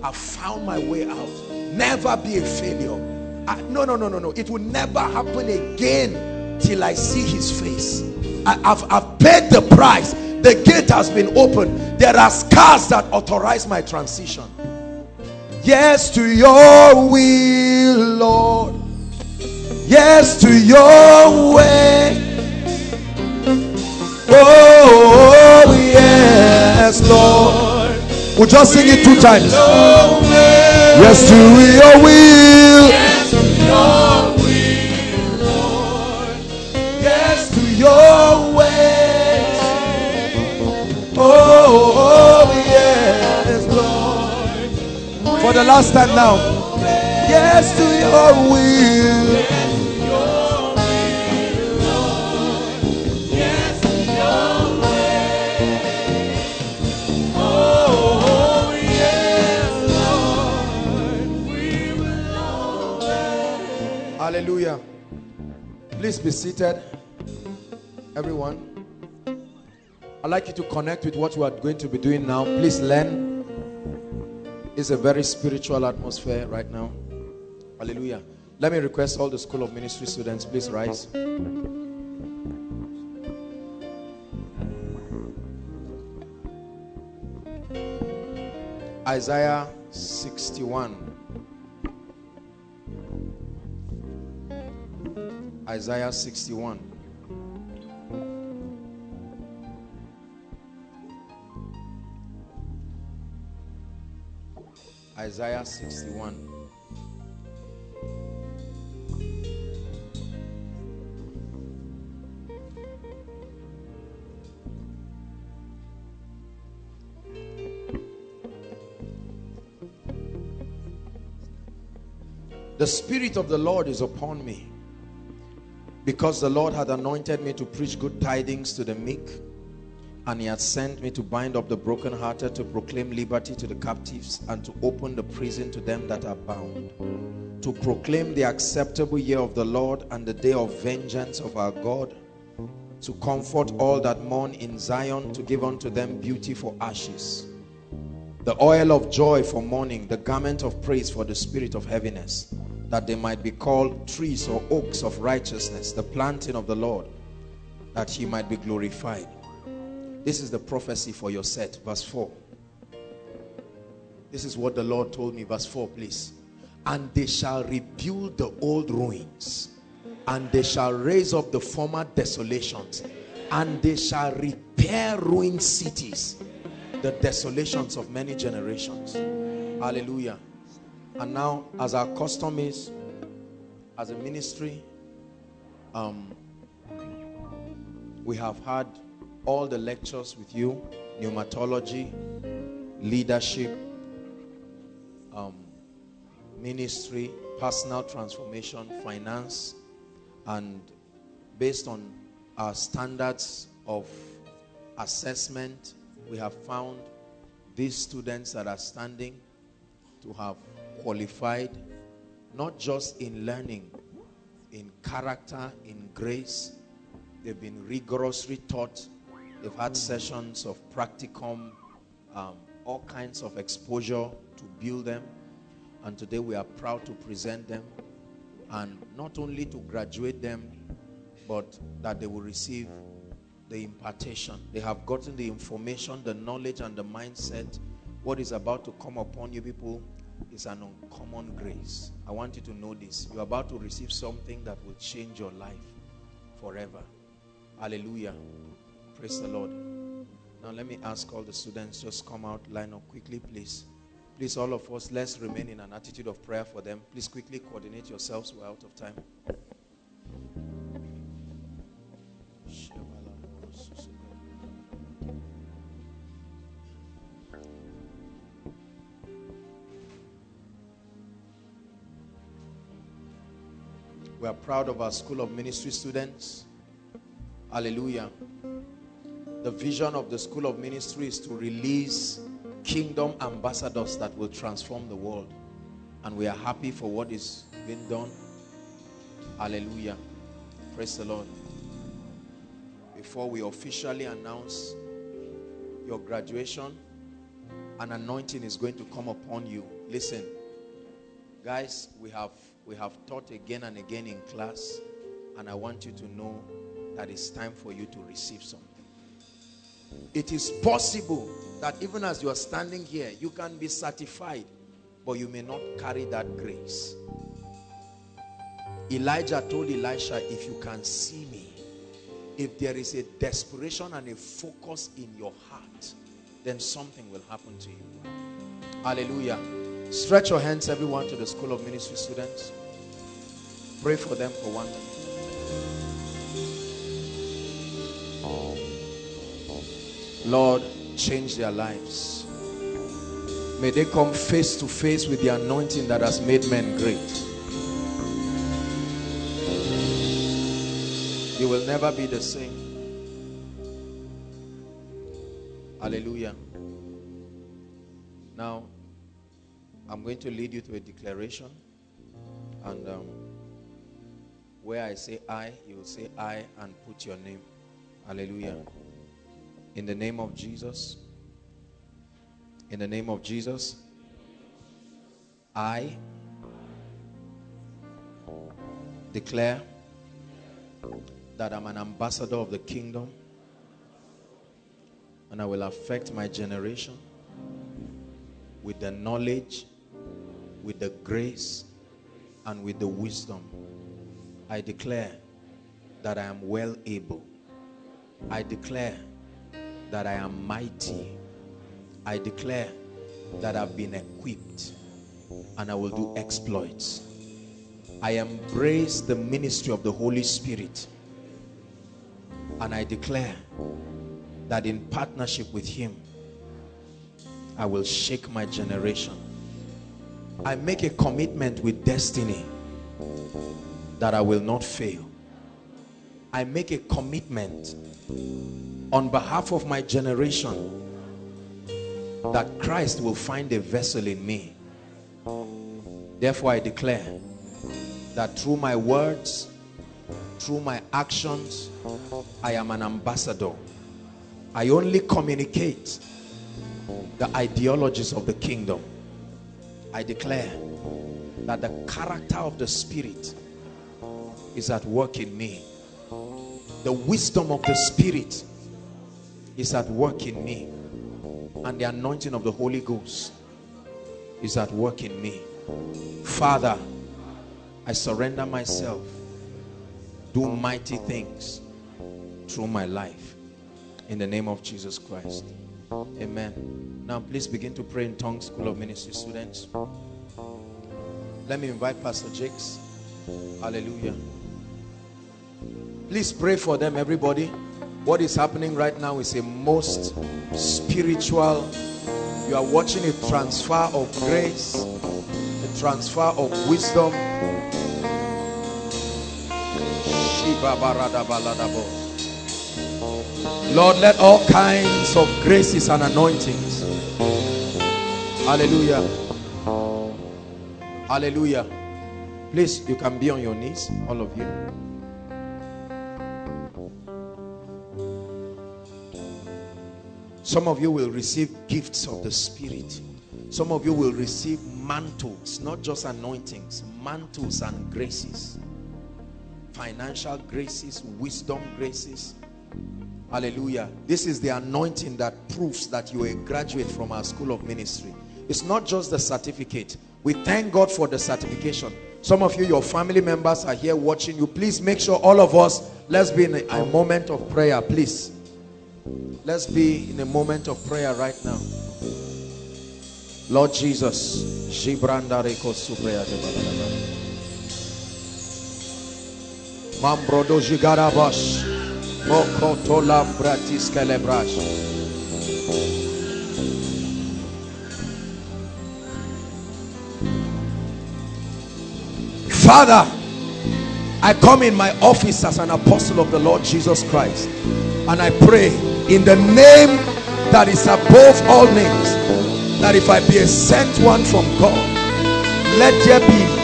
I found my way out. Never be a failure. I, no, no, no, no, no. It will never happen again till I see his face. I, have I've paid the price. The gate has been opened. There are scars that authorize my transition. Yes to your will, Lord. Yes to your way. Oh, oh, oh, yes, Lord. We'll just sing it two times. Yes to your will. Yes to your will, Lord. Yes to your way. Oh, oh, oh yes, Lord. For the last time now. Yes to your will. Hallelujah. Please be seated. Everyone. I'd like you to connect with what we are going to be doing now. Please learn. It's a very spiritual atmosphere right now. Hallelujah. Let me request all the School of Ministry students, please rise. Isaiah 61. Isaiah 61. Isaiah 61. The Spirit of the Lord is upon me because the Lord had anointed me to preach good tidings to the meek and he had sent me to bind up the brokenhearted to proclaim liberty to the captives and to open the prison to them that are bound. To proclaim the acceptable year of the Lord and the day of vengeance of our God. To comfort all that mourn in Zion to give unto them beauty for ashes. The oil of joy for mourning the garment of praise for the spirit of heaviness that they might be called trees or oaks of righteousness, the planting of the Lord, that he might be glorified. This is the prophecy for your set. Verse 4. This is what the Lord told me. Verse 4, please. And they shall rebuild the old ruins, and they shall raise up the former desolations, and they shall repair ruined cities, the desolations of many generations. Hallelujah. And now, as our custom is, as a ministry, um, we have had all the lectures with you, pneumatology, leadership, um, ministry, personal transformation, finance, and based on our standards of assessment, we have found these students that are standing to have qualified not just in learning in character, in grace. They've been rigorously taught. They've had sessions of practicum, um, all kinds of exposure to build them. And today we are proud to present them and not only to graduate them, but that they will receive the impartation. They have gotten the information, the knowledge, and the mindset. What is about to come upon you, people, is an uncommon grace. I want you to know this. You're about to receive something that will change your life forever. Hallelujah. Praise the Lord. Now, let me ask all the students just come out, line up quickly, please. Please, all of us, let's remain in an attitude of prayer for them. Please quickly coordinate yourselves. We're out of time. Proud of our School of Ministry students. Hallelujah. The vision of the School of Ministry is to release kingdom ambassadors that will transform the world. And we are happy for what is being done. Hallelujah. Praise the Lord. Before we officially announce your graduation, an anointing is going to come upon you. Listen, guys, we have we have taught again and again in class, and I want you to know that it's time for you to receive something. It is possible that even as you are standing here, you can be certified, but you may not carry that grace. Elijah told Elisha, if you can see me, if there is a desperation and a focus in your heart, then something will happen to you. Hallelujah. Stretch your hands, everyone, to the School of Ministry students. Pray for them for one minute. Lord, change their lives. May they come face to face with the anointing that has made men great. You will never be the same. Hallelujah. Now, I'm going to lead you to a declaration. And um, where I say I, you will say I and put your name. Hallelujah. In the name of Jesus. In the name of Jesus. I declare that I'm an ambassador of the kingdom and I will affect my generation with the knowledge, with the grace, and with the wisdom. I declare that I am well able. I declare that I am mighty. I declare that I've been equipped and I will do exploits. I embrace the ministry of the Holy Spirit and I declare that in partnership with him I will shake my generation. I make a commitment with destiny that I will not fail. I make a commitment on behalf of my generation that Christ will find a vessel in me. Therefore, I declare that through my words, through my actions, I am an ambassador. I only communicate the ideologies of the kingdom. I declare that the character of the Spirit is at work in me. The wisdom of the Spirit is at work in me. And the anointing of the Holy Ghost is at work in me. Father, I surrender myself. Do mighty things through my life. In the name of Jesus Christ. Amen. Now please begin to pray in tongues, School of Ministry students. Let me invite Pastor Jakes. Hallelujah. Please pray for them, everybody. What is happening right now is a most spiritual. You are watching a transfer of grace, a transfer of wisdom. Lord, let all kinds of graces and anointings. Hallelujah. Hallelujah. Please, you can be on your knees, all of you. Some of you will receive gifts of the Spirit. Some of you will receive mantles, not just anointings, mantles and graces. Financial graces, wisdom graces. Hallelujah. This is the anointing that proves that you are a graduate from our school of ministry. It's not just the certificate. We thank God for the certification. Some of you, your family members are here watching you. Please make sure all of us, let's be in a, a moment of prayer, please. Let's be in a moment of prayer right now. Lord Jesus. Mambrodo Jigarabash. Father, I come in my office as an apostle of the Lord Jesus Christ and I pray in the name that is above all names that if I be a sent one from God let there be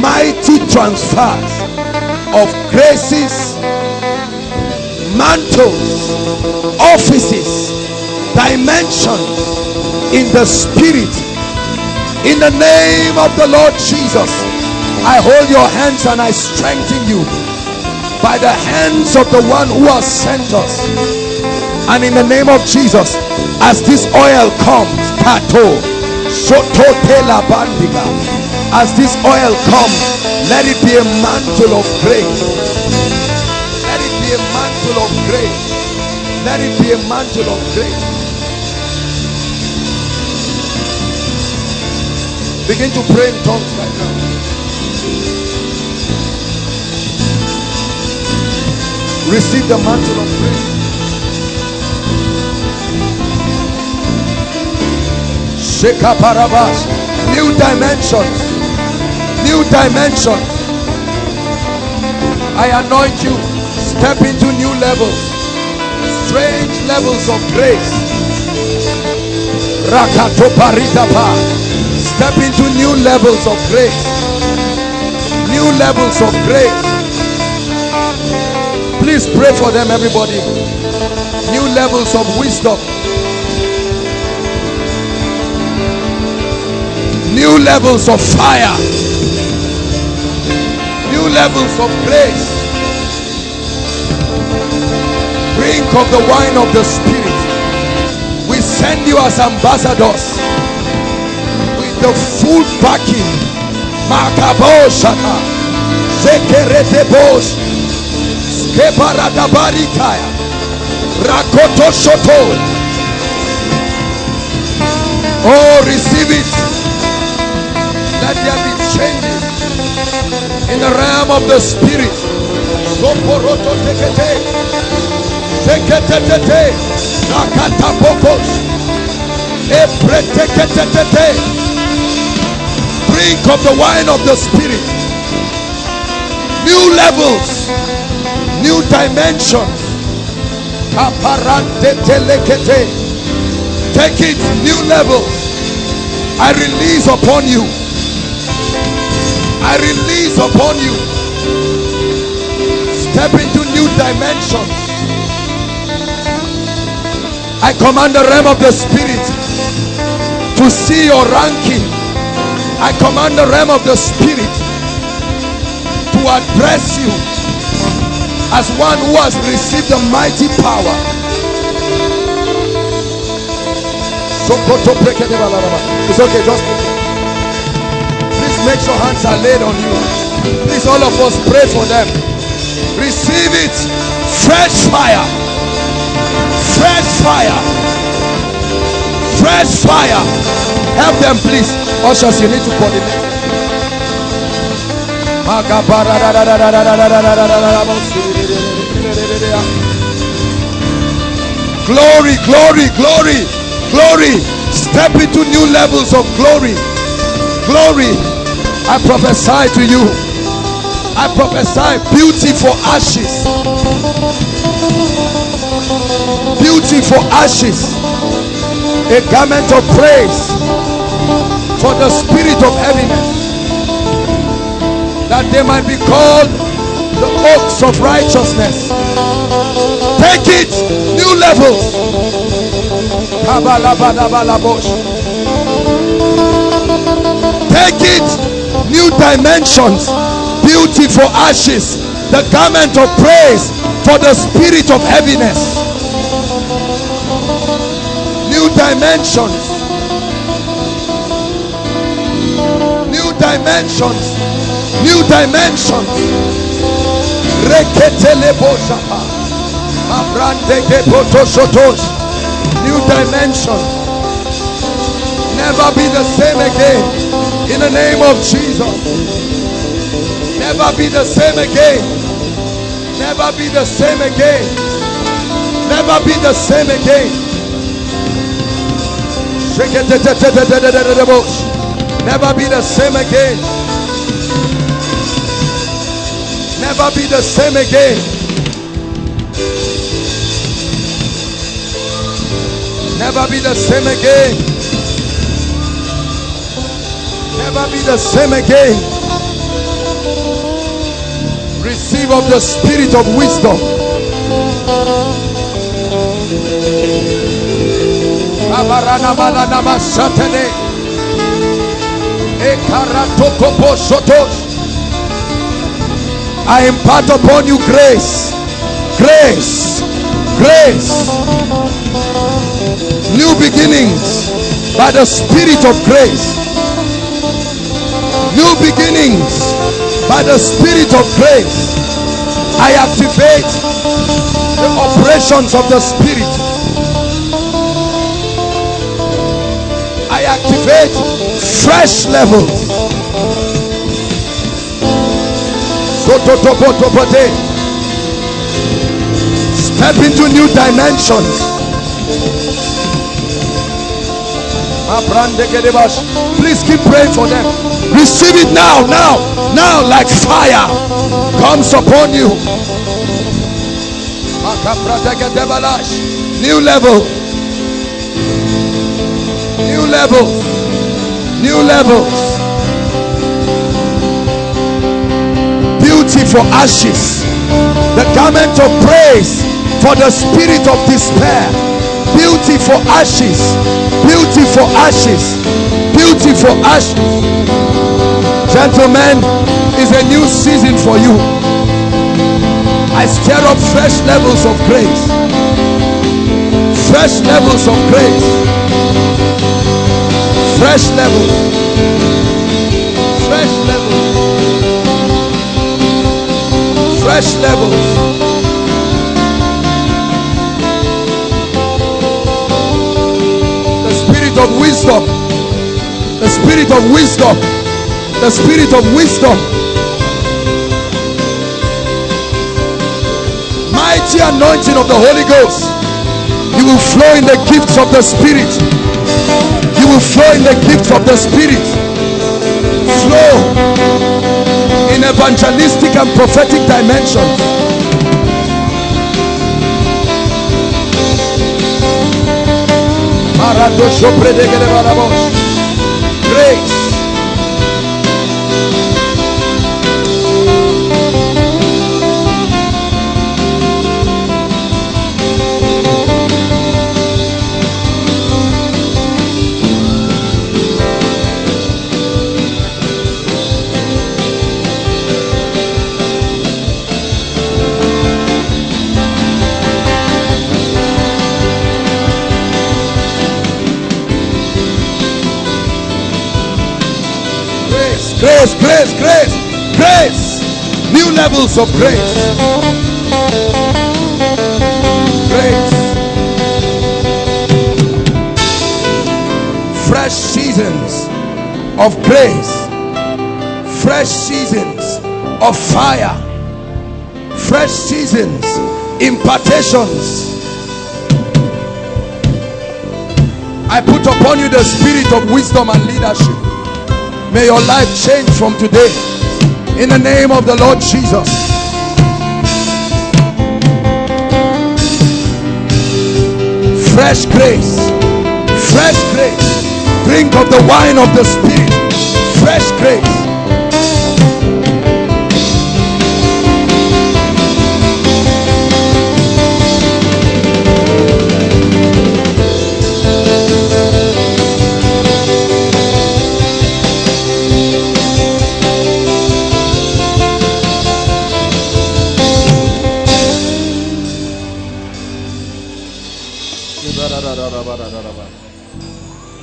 mighty transfers of graces mantles offices dimensions in the spirit. In the name of the Lord Jesus I hold your hands and I strengthen you by the hands of the one who has sent us. And in the name of Jesus as this oil comes kato shototela bandiga as this oil comes let it be a mantle of grace mantle of grace. Let it be a mantle of grace. Begin to pray in tongues right now. Receive the mantle of praise Sheka Parabas new dimensions. New dimensions. I anoint you step into new levels strange levels of grace Rakato Paritapa step into new levels of grace new levels of grace Please pray for them, everybody. New levels of wisdom. New levels of fire. New levels of grace. Of the wine of the Spirit. We send you as ambassadors with the full backing. Makabo Shaka. Sekerete Bosh. Rakoto Shoto. Oh, receive it. Let there be changes in the realm of the spirit. Soporoto tekete. Tekete. Nakata pokos. Epretekete. Drink of the wine of the spirit. New levels new dimension take it new level I release upon you I release upon you step into new dimensions I command the realm of the spirit to see your ranking I command the realm of the spirit to address you as one who has received the mighty power. It's okay, just please make sure hands are laid on you. Please, all of us pray for them. Receive it. Fresh fire. Fire. Fresh fire. Help them, please. Ushers, you need to coordinate. Glory, glory, glory, glory. Step into new levels of glory. Glory. I prophesy to you. I prophesy beauty for ashes. Beauty for ashes. A garment of praise for the spirit of heaviness that they might be called the oaks of righteousness. Take it, new levels. Take it, new dimensions. Beauty for ashes, the garment of praise for the spirit of heaviness. New dimensions. New dimensions. New dimensions. New dimension. Never be the same again. In the name of Jesus. Never be the same again. Never be the same again. Never be the same again. Never be the same again. Never be the same again. Never be the same again. Never be the same again. Receive of the spirit of wisdom. I impart upon you grace, grace, grace, new beginnings by the Spirit of grace, new beginnings by the Spirit of grace. I activate the operations of the Spirit. Activate fresh levels. Step into new dimensions. Please keep praying for them. Receive it now, now, now, like fire comes upon you. New level, new level, new levels. beauty for ashes, the garment of praise for the spirit of despair, beauty for ashes, beauty for ashes, beauty for ashes. Gentlemen, is a new season for you. I stir up fresh levels of grace, fresh levels of grace, fresh levels, fresh levels fresh levels. The spirit of wisdom, the spirit of wisdom, the spirit of wisdom. Mighty anointing of the Holy Ghost. You will flow in the gifts of the Spirit. Will flow in the gift of the Spirit. Flow in evangelistic and prophetic dimensions. Levels of grace. Grace. Fresh seasons of grace. Fresh seasons of fire. Fresh seasons, impartations. I put upon you the spirit of wisdom and leadership. May your life change from today. In the name of the Lord Jesus. Fresh grace. Fresh grace. Drink of the wine of the Spirit. Fresh grace.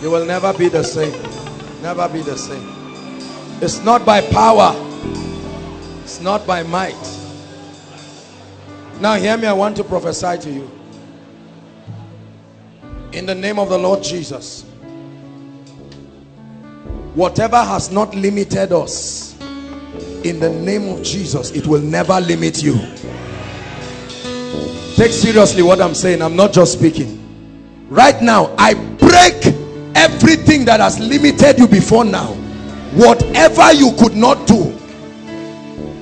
You will never be the same. Never be the same. It's not by power. It's not by might. Now hear me. I want to prophesy to you. In the name of the Lord Jesus. Whatever has not limited us, in the name of Jesus, it will never limit you. Take seriously what I'm saying. I'm not just speaking. Right now, I break everything that has limited you before now. Whatever you could not do,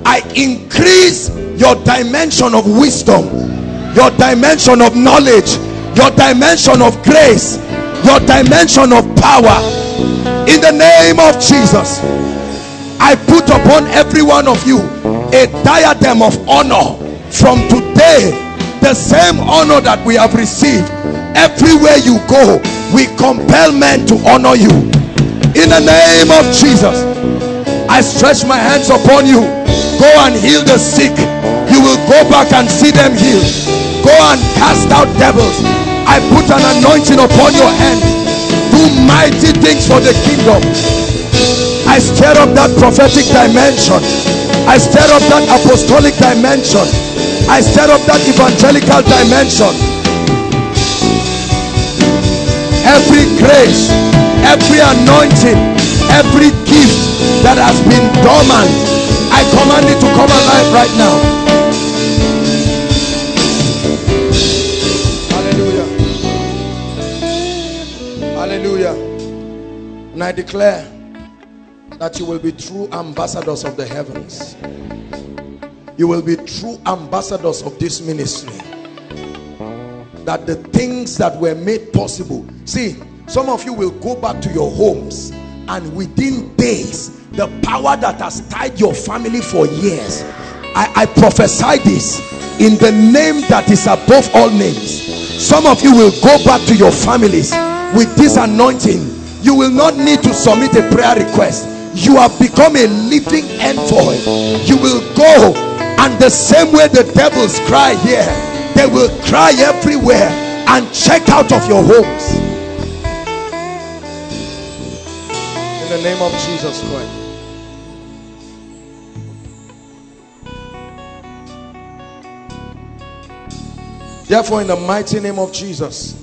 I increase your dimension of wisdom, your dimension of knowledge, your dimension of grace, your dimension of power in the name of Jesus I put upon every one of you a diadem of honor from today the same honor that we have received. Everywhere you go we compel men to honor you. In the name of Jesus I stretch my hands upon you. Go and heal the sick. You will go back and see them healed. Go and cast out devils. I put an anointing upon your hand. Do mighty things for the kingdom. I stir up that prophetic dimension I stir up that apostolic dimension I stir up that evangelical dimension every grace every anointing every gift that has been dormant I command it to come alive right now Hallelujah. Hallelujah. And I declare that you will be true ambassadors of the heavens. You will be true ambassadors of this ministry. That the things that were made possible. See, some of you will go back to your homes and within days, the power that has tied your family for years. I, I prophesy this in the name that is above all names. Some of you will go back to your families with this anointing you will not need to submit a prayer request you have become a living envoy. You will go and the same way the devils cry here they will cry everywhere and check out of your homes. In the name of Jesus Christ. Therefore in the mighty name of Jesus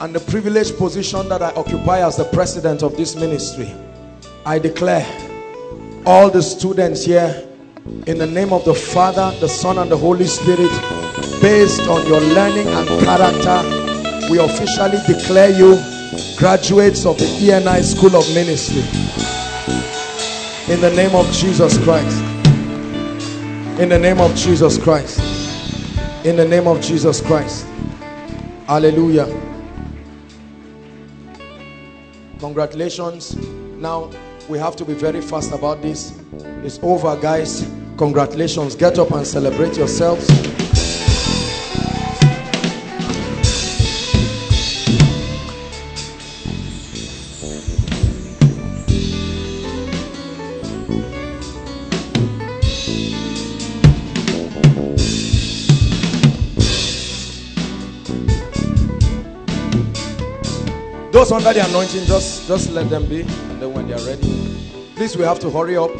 and the privileged position that I occupy as the president of this ministry, I declare all the students here in the name of the Father, the Son and the Holy Spirit based on your learning and character, we officially declare you graduates of the ENI School of Ministry. In the name of Jesus Christ. In the name of Jesus Christ. In the name of Jesus Christ. Hallelujah. Congratulations. Now, we have to be very fast about this. It's over, guys. Congratulations. Get up and celebrate yourselves. Under the anointing just just let them be and then when they are ready please we have to hurry up.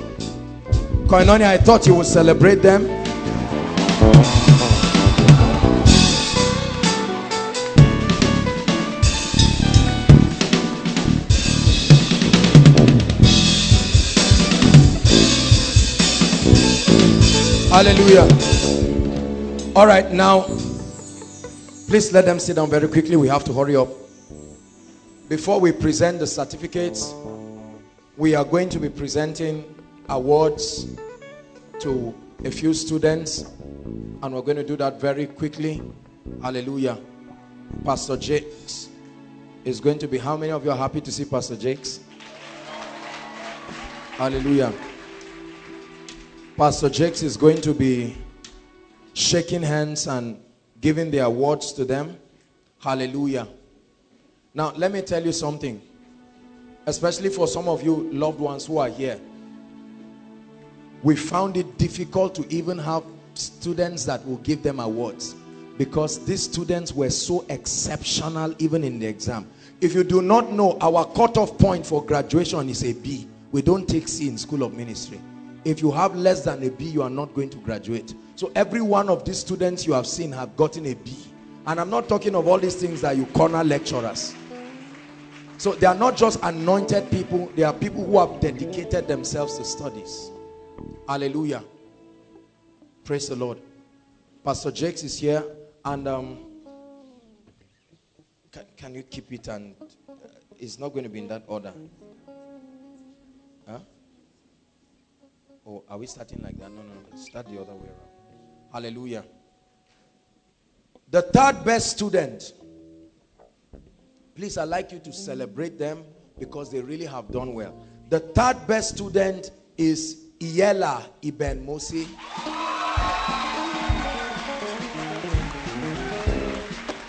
Koinonia i thought you would celebrate them. Hallelujah. All right now please let them sit down very quickly. We have to hurry up before we present the certificates, we are going to be presenting awards to a few students and we're going to do that very quickly. Hallelujah. Pastor Jakes is going to be, how many of you are happy to see Pastor Jakes? Hallelujah. Pastor Jakes is going to be shaking hands and giving the awards to them. Hallelujah. Now, let me tell you something, especially for some of you loved ones who are here. We found it difficult to even have students that will give them awards because these students were so exceptional even in the exam. If you do not know, our cutoff point for graduation is a B. We don't take C in School of Ministry. If you have less than a B, you are not going to graduate. So every one of these students you have seen have gotten a B. And I'm not talking of all these things that you corner lecturers. So they are not just anointed people. They are people who have dedicated themselves to studies. Hallelujah. Praise the Lord. Pastor Jakes is here. And um, can, can you keep it and uh, it's not going to be in that order. Huh? Oh, are we starting like that? No, no, no. Start the other way around. Hallelujah. The third best student. Please, I'd like you to celebrate them because they really have done well. The third best student is Iela Ibn Mosi.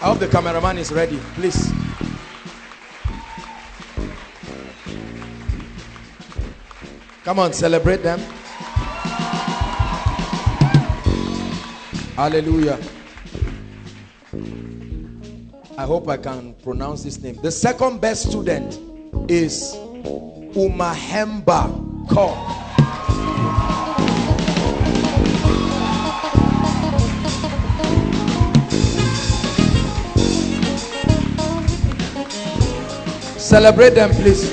I hope the cameraman is ready. Please. Come on, celebrate them. Hallelujah. I hope I can pronounce this name. The second best student is Umahemba Kok. Celebrate them, please.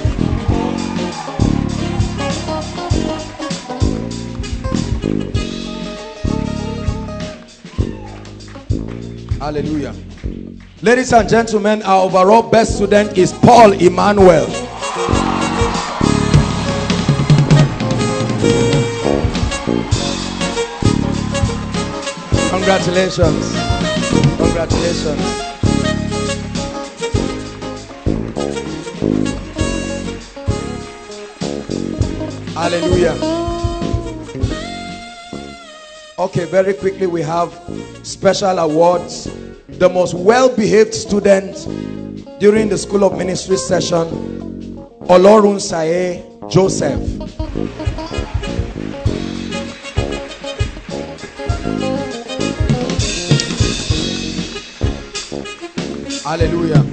Hallelujah. Ladies and gentlemen, our overall best student is Paul Emmanuel. Congratulations. Congratulations. Hallelujah. Okay, very quickly, we have special awards. The most well behaved student during the School of Ministry session, Olorun Sae Joseph. Hallelujah.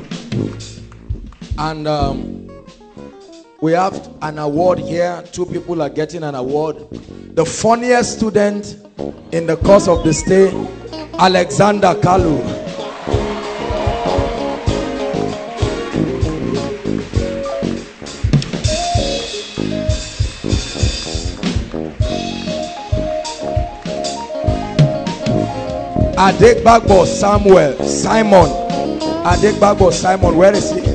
And um, we have an award here. Two people are getting an award. The funniest student in the course of the stay, Alexander Kalu. Adegbagbo Samuel Simon Adegbagbo Simon where is he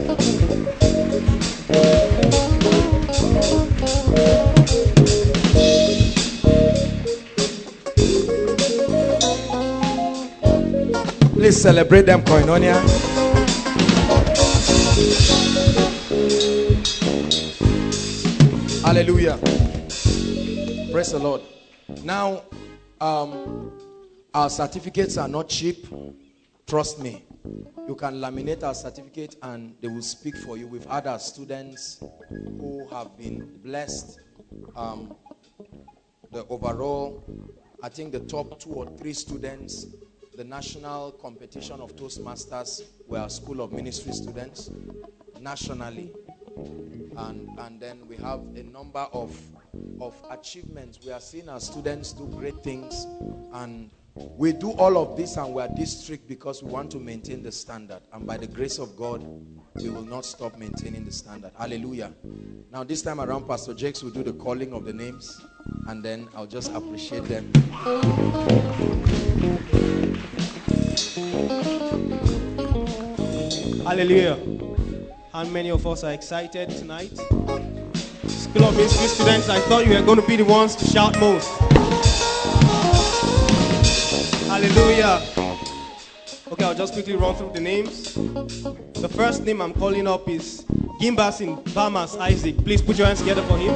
Please celebrate them, Koinonia. Hallelujah. Praise the Lord. Now, um, our certificates are not cheap. Trust me. You can laminate our certificate and they will speak for you. We've had our students who have been blessed. Um, the overall, I think the top two or three students the national competition of Toastmasters were School of Ministry students nationally. And, and then we have a number of, of achievements. We are seeing our students do great things. And we do all of this and we are district because we want to maintain the standard. And by the grace of God, we will not stop maintaining the standard. Hallelujah. Now, this time around, Pastor Jakes will do the calling of the names. And then I'll just appreciate them. Hallelujah. How many of us are excited tonight? School of Ministry students, I thought you were going to be the ones to shout most. Hallelujah. Okay, I'll just quickly run through the names. The first name I'm calling up is Gimbasin Bamas Isaac. Please put your hands together for him.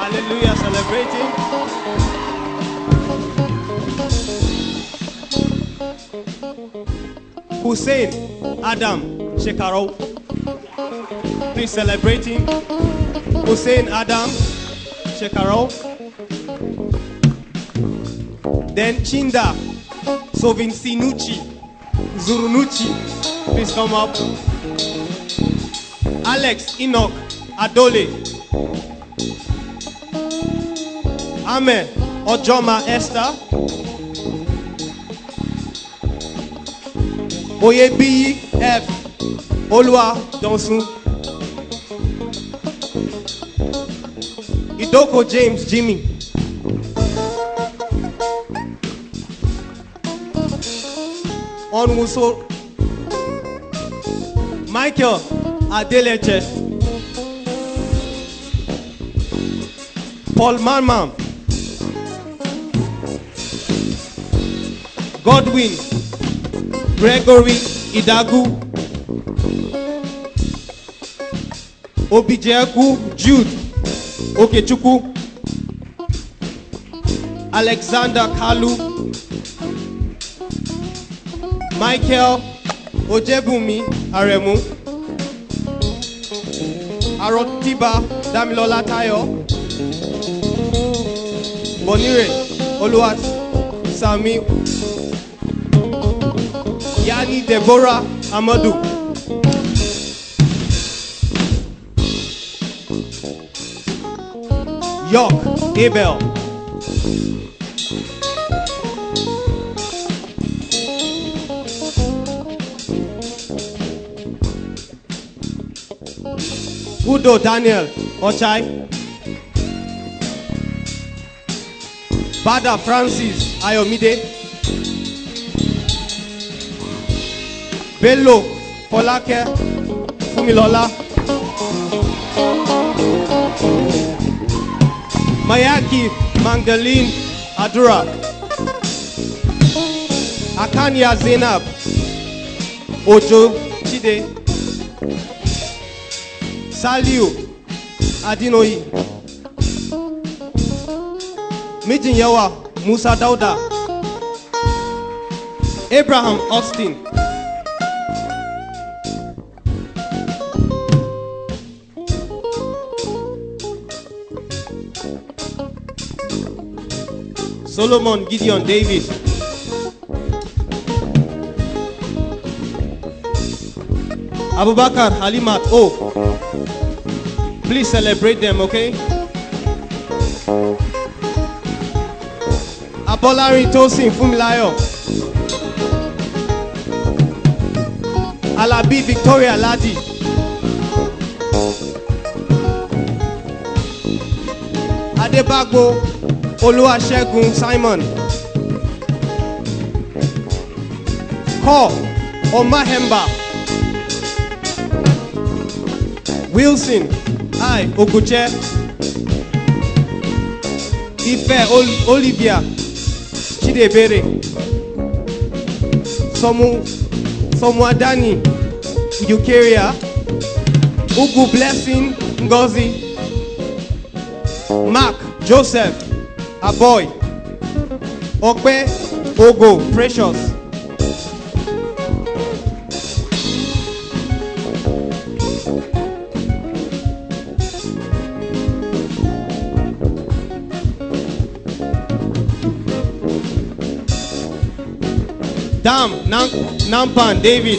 Hallelujah, celebrating. Hussein Adam Shekarov. Please celebrate him. Hussein Adam Shekarov. Then Chinda Sovincinucci Zurunucci. Please come up. Alex Enoch Adole. Amen. Ojoma Esther. Oyebi F. Olua Donsun. Idoko James Jimmy. Onwuso. Michael Adeleche. Paul Manman. Godwin. Gregory Idagu. Obijeku Jude. Okechukwu. Alexander Kalu. Michael Ojebumi Aremu. Arotiba Damilola Tayo. Bonire Oluwat Sami. Yani Deborah Amadu. York Abel. Udo Daniel Ochai. Bada Francis Ayomide. Bello Folake Fumilola. Mayaki Magdalene Adura. Akanya Zainab. Ojo Chide. Saliu Adinoyi. Mijin Yawa Musa Dauda. Abraham Austin. Solomon Gideon David. Abubakar Halimat O. Please celebrate them, okay? Abolari Tosin Fumilayo. Alabi Victoria Ladi. Adebagbo Oluwasegun Simon. Call Omahemba. Wilson I Oguche. Ife Ol- Olivia Chidebere. Somu Somuadani Eukaria. Ugu Blessing Ngozi. Mark Joseph Aboy. Okpe Ogo Precious. Dam Nam Nampan David.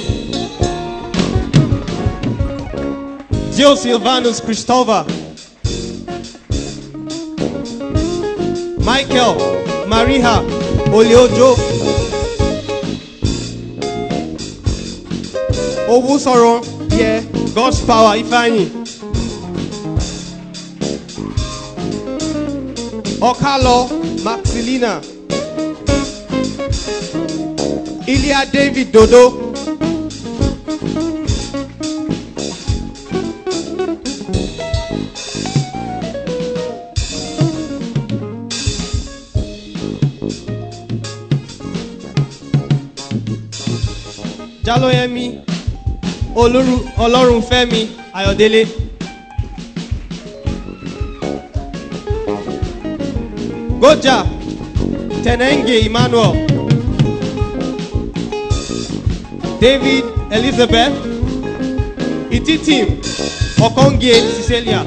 Gio Silvanus Christopher. Michael Mariha Oliojo. Owusoro yeah, God's power Ifeanyi. Okalo Maxilina. Ilya David Dodo. Olóru- Ọlọ́runfẹ́mi Ayọ̀délé. Goja Tenenge Emmanuel. David Elizabeth. Ititim Okonge Cecilia.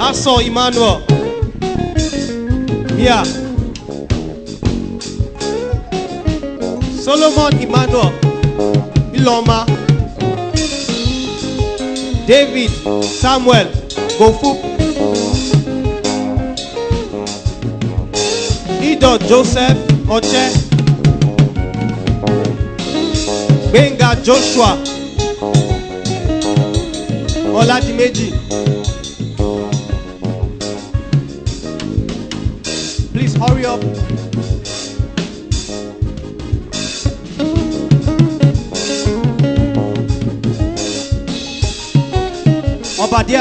Aso Emmanuel. Mia Solomon Emmanuel Iloma David Samuel Gofu Ido Joseph Oche Benga Joshua Oladimeji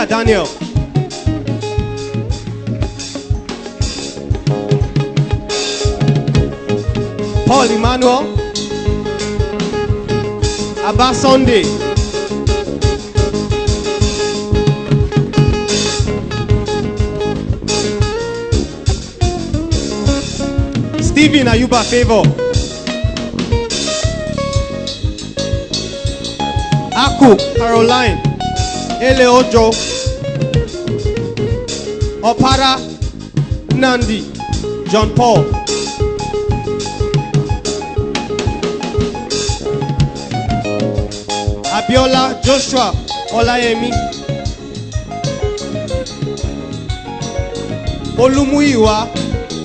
Daniel. Paul Emmanuel. Abba Sunday. Stephen Ayuba Favor. Aku Caroline. Ele Ojo. Opara Nandi. John Paul. Abiola Joshua Olayemi. Olumuyiwa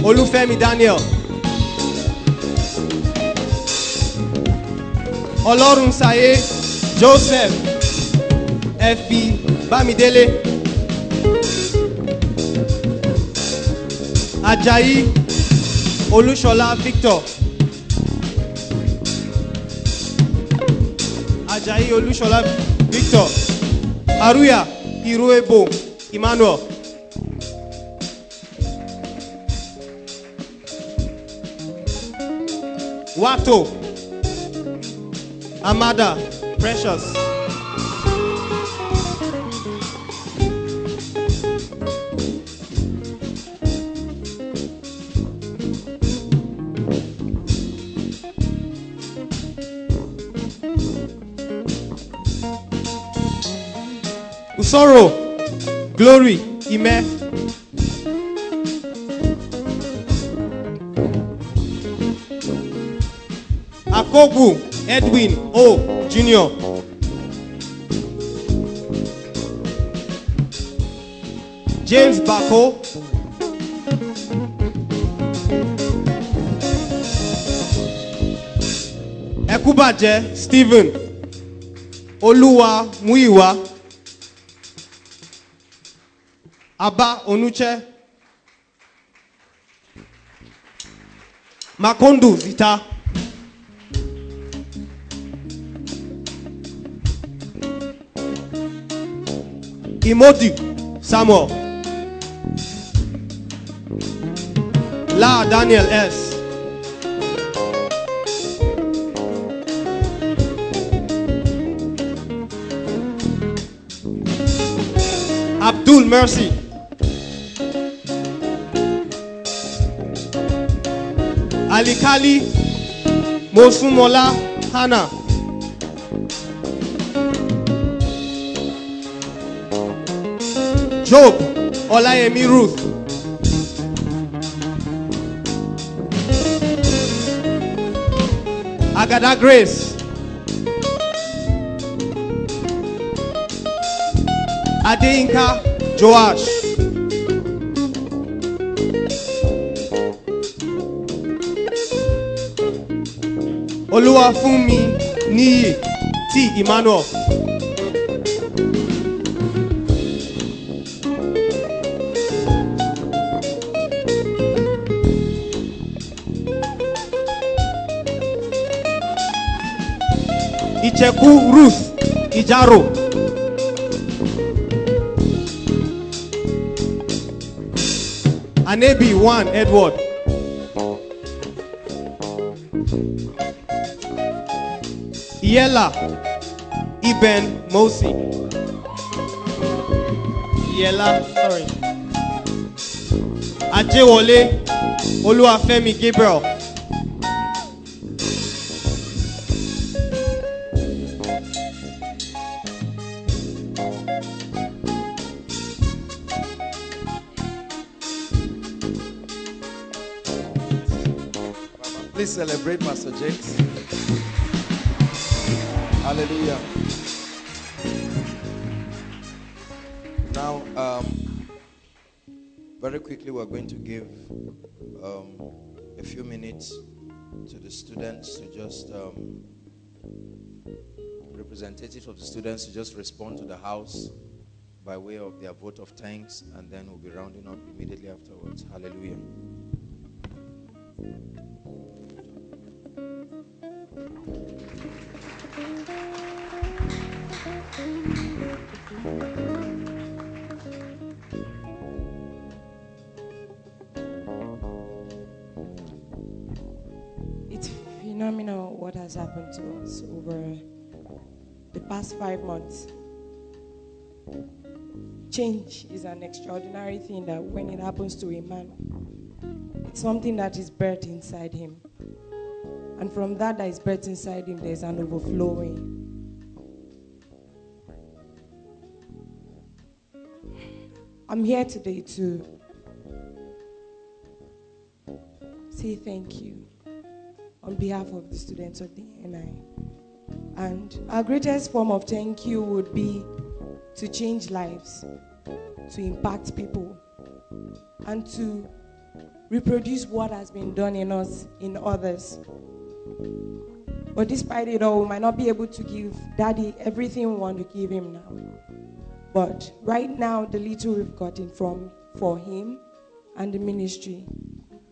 Olufemi Daniel. Ọlọ́run Sayé Joseph Ẹ̀fì Bámidélé Ajayi Olúṣọlá Victor. Ajayi Olúṣọlá Victor. Aruya Iruebo Emmanuel. Wato Amada Precious Usoro Glory Ime. Akogwu Edwin O Jr. James Bako. Ekubaje Stephen. Oluwa Muiwa Aba Onuche. Makondu Zita Imodi Samuel. La Daniel S. Abdul Mercy Alikali Mosumola Hannah Job Olayemi Ruth. Agada Grace. Adeyinka Joash olúwa fún mi níyì ti emmanuel. ìjẹ̀kú ruth ìjárò. anebi one edward. Iyela Iben Mosi Iyela sorry. Ajewole Olúwafẹ́mi Gabriel. Please celebrate Pastor Jakes. Hallelujah. Now, um, very quickly, we're going to give um, a few minutes to the students to just, um, representatives of the students to just respond to the house by way of their vote of thanks, and then we'll be rounding up immediately afterwards. Hallelujah. It's phenomenal what has happened to us over the past five months. Change is an extraordinary thing that when it happens to a man, it's something that is birthed inside him. And from that that is birthed inside him, there's an overflowing. I'm here today to say thank you on behalf of the students of the NI. And our greatest form of thank you would be to change lives, to impact people, and to reproduce what has been done in us in others. But despite it all, we might not be able to give Daddy everything we want to give him now. But right now, the little we've gotten from for him and the ministry,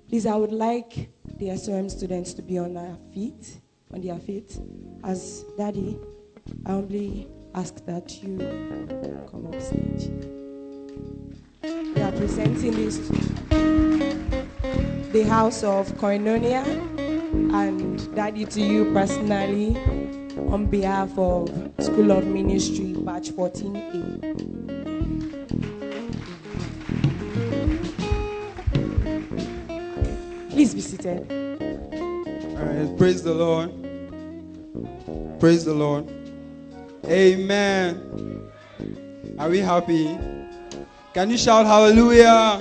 please, I would like the SOM students to be on their feet, on their feet, as Daddy, I humbly ask that you come up stage. We are presenting this the house of Koinonia and Daddy to you personally on behalf of School of Ministry, Batch 14A. Please be seated. All right, praise the Lord. Praise the Lord. Amen. Are we happy? Can you shout hallelujah?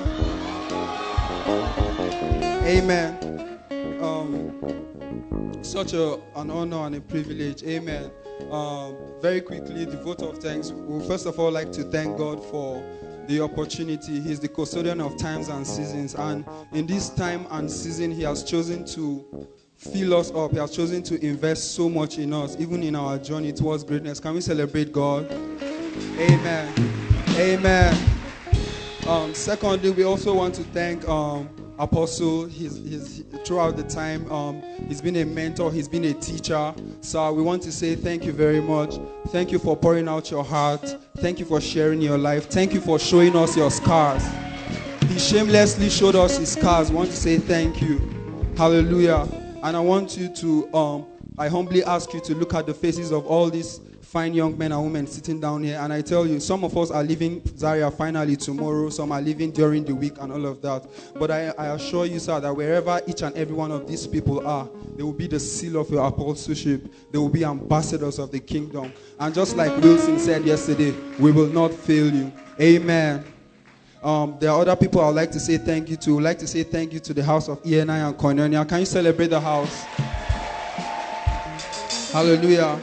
Amen. Such a, an honor and a privilege. Amen. Um, very quickly, the vote of thanks. We first of all like to thank God for the opportunity. He's the custodian of times and seasons. And in this time and season, He has chosen to fill us up. He has chosen to invest so much in us, even in our journey towards greatness. Can we celebrate God? Amen. Amen. Um, secondly, we also want to thank um, Apostle. He's, he's throughout the time. Um, he's been a mentor. He's been a teacher. So we want to say thank you very much. Thank you for pouring out your heart. Thank you for sharing your life. Thank you for showing us your scars. He shamelessly showed us his scars. We want to say thank you. Hallelujah. And I want you to, um, I humbly ask you to look at the faces of all these fine young men and women sitting down here. And I tell you, some of us are leaving Zaria finally tomorrow, some are leaving during the week and all of that. But I, I assure you, sir, that wherever each and every one of these people are, they will be the seal of your apostleship. They will be ambassadors of the kingdom. And just like Wilson said yesterday, we will not fail you. Amen. Um, there are other people I would like to say thank you to. I would like to say thank you to the house of ENI and Koinonia. Can you celebrate the house? Hallelujah.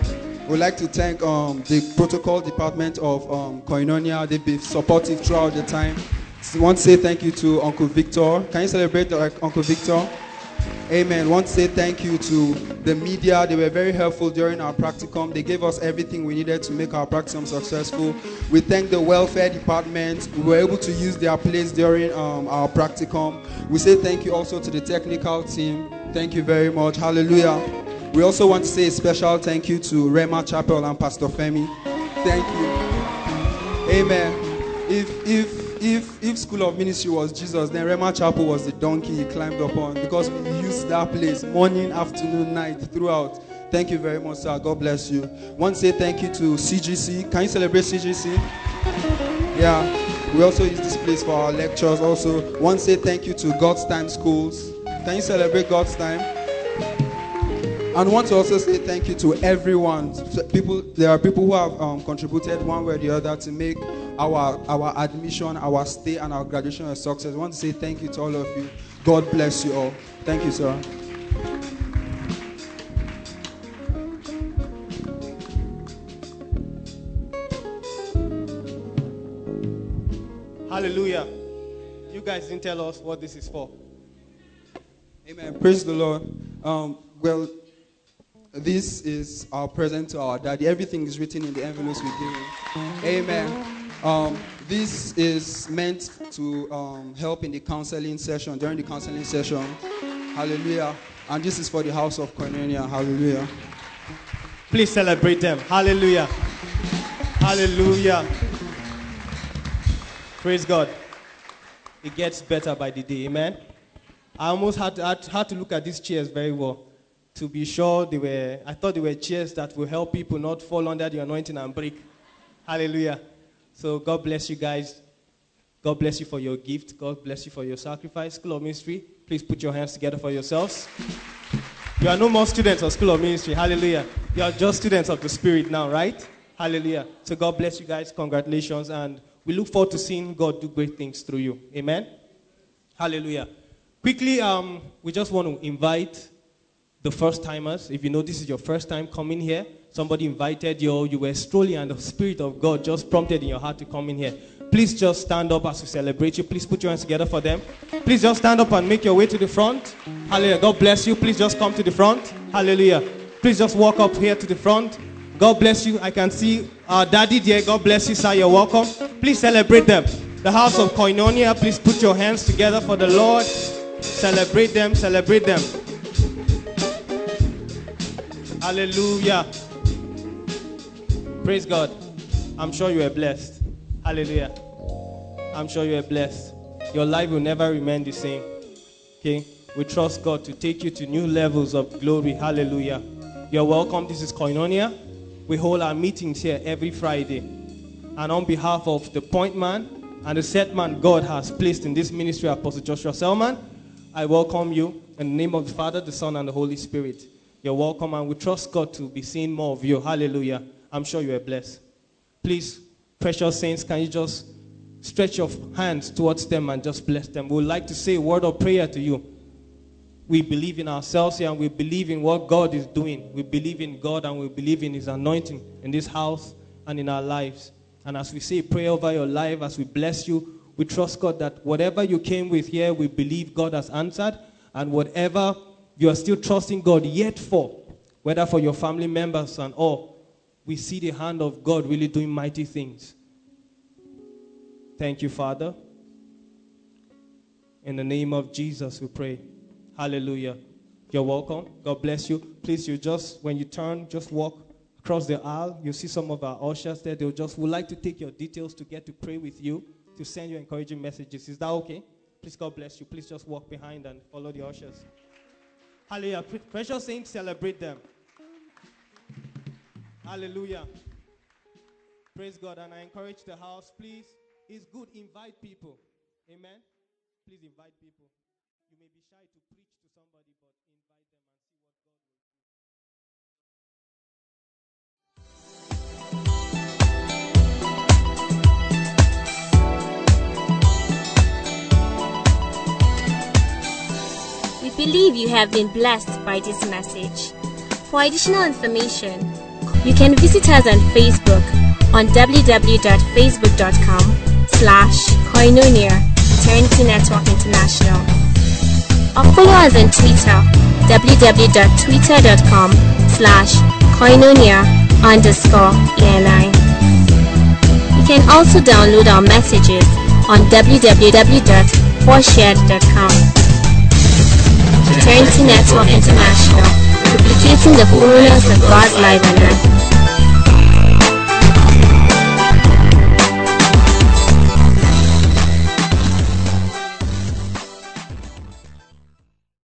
We'd like to thank um, the protocol department of um, Koinonia. They've been supportive throughout the time. So want to say thank you to Uncle Victor. Can you celebrate uh, Uncle Victor? Amen. Want to say thank you to the media. They were very helpful during our practicum. They gave us everything we needed to make our practicum successful. We thank the welfare department. We were able to use their place during um, our practicum. We say thank you also to the technical team. Thank you very much. Hallelujah. We also want to say a special thank you to Rhema Chapel and Pastor Femi. Thank you. Amen. If if if if School of Ministry was Jesus, then Rhema Chapel was the donkey he climbed upon because we used that place morning, afternoon, night throughout. Thank you very much, sir. God bless you. Want to say thank you to CGC. Can you celebrate CGC? Yeah. We also use this place for our lectures. Also, want to say thank you to God's Time Schools. Can you celebrate God's Time? And want to also say thank you to everyone. People, there are people who have um, contributed one way or the other to make our our admission, our stay, and our graduation a success. I want to say thank you to all of you. God bless you all. Thank you, sir. Hallelujah. You guys didn't tell us what this is for. Amen. Praise the Lord. Um, well, this is our present to our daddy. Everything is written in the envelopes we give. Amen. Um, this is meant to um, help in the counseling session, during the counseling session. Hallelujah. And this is for the house of Koinonia. Hallelujah. Please celebrate them. Hallelujah. Hallelujah. Praise God. It gets better by the day. Amen. I almost had to, had to look at these chairs very well to be sure they were, I thought they were chairs that will help people not fall under the anointing and break. Hallelujah. So God bless you guys. God bless you for your gift. God bless you for your sacrifice. School of Ministry, please put your hands together for yourselves. You are no more students of School of Ministry. Hallelujah. You are just students of the Spirit now, right? Hallelujah. So God bless you guys. Congratulations. And we look forward to seeing God do great things through you. Amen. Hallelujah. Quickly, um, we just want to invite the first timers. If you know this is your first time coming here, somebody invited you, you were strolling, and the Spirit of God just prompted in your heart to come in here. Please just stand up as we celebrate you. Please put your hands together for them. Please just stand up and make your way to the front. Hallelujah. God bless you. Please just come to the front. Hallelujah. Please just walk up here to the front. God bless you. I can see our daddy there. God bless you, sir. You're welcome. Please celebrate them. The house of Koinonia, please put your hands together for the Lord. Celebrate them. Celebrate them. Hallelujah. Praise God. I'm sure you are blessed. Hallelujah. I'm sure you are blessed. Your life will never remain the same. Okay? We trust God to take you to new levels of glory. Hallelujah. You're welcome. This is Koinonia. We hold our meetings here every Friday. And on behalf of the point man and the set man God has placed in this ministry, Apostle Joshua Selman, I welcome you in the name of the Father, the Son, and the Holy Spirit. You're welcome, and we trust God to be seeing more of you. Hallelujah. I'm sure you are blessed. Please, precious saints, can you just stretch your hands towards them and just bless them? We would like to say a word of prayer to you. We believe in ourselves here and we believe in what God is doing. We believe in God and we believe in His anointing in this house and in our lives. And as we say prayer over your life, as we bless you, we trust God that whatever you came with here, we believe God has answered. And whatever you are still trusting God yet for, whether for your family members and all, we see the hand of God really doing mighty things. Thank you, Father. In the name of Jesus, we pray. Hallelujah. You're welcome. God bless you. Please, you just, when you turn, just walk across the aisle. You see some of our ushers there. They'll just would like to take your details to get to pray with you, to send you encouraging messages. Is that okay? Please, God bless you. Please just walk behind and follow the ushers. Hallelujah. Precious saints, celebrate them. Hallelujah. Praise God. And I encourage the house, please. It's good. Invite people. Amen. Please invite people. We believe you have been blessed by this message. For additional information, you can visit us on Facebook on www.facebook.com slash koinonia eternity network international or follow us on Twitter www.twitter.com slash koinonia underscore ENI. You can also download our messages on Eternity Network International, duplicating the fullness of God's life on earth.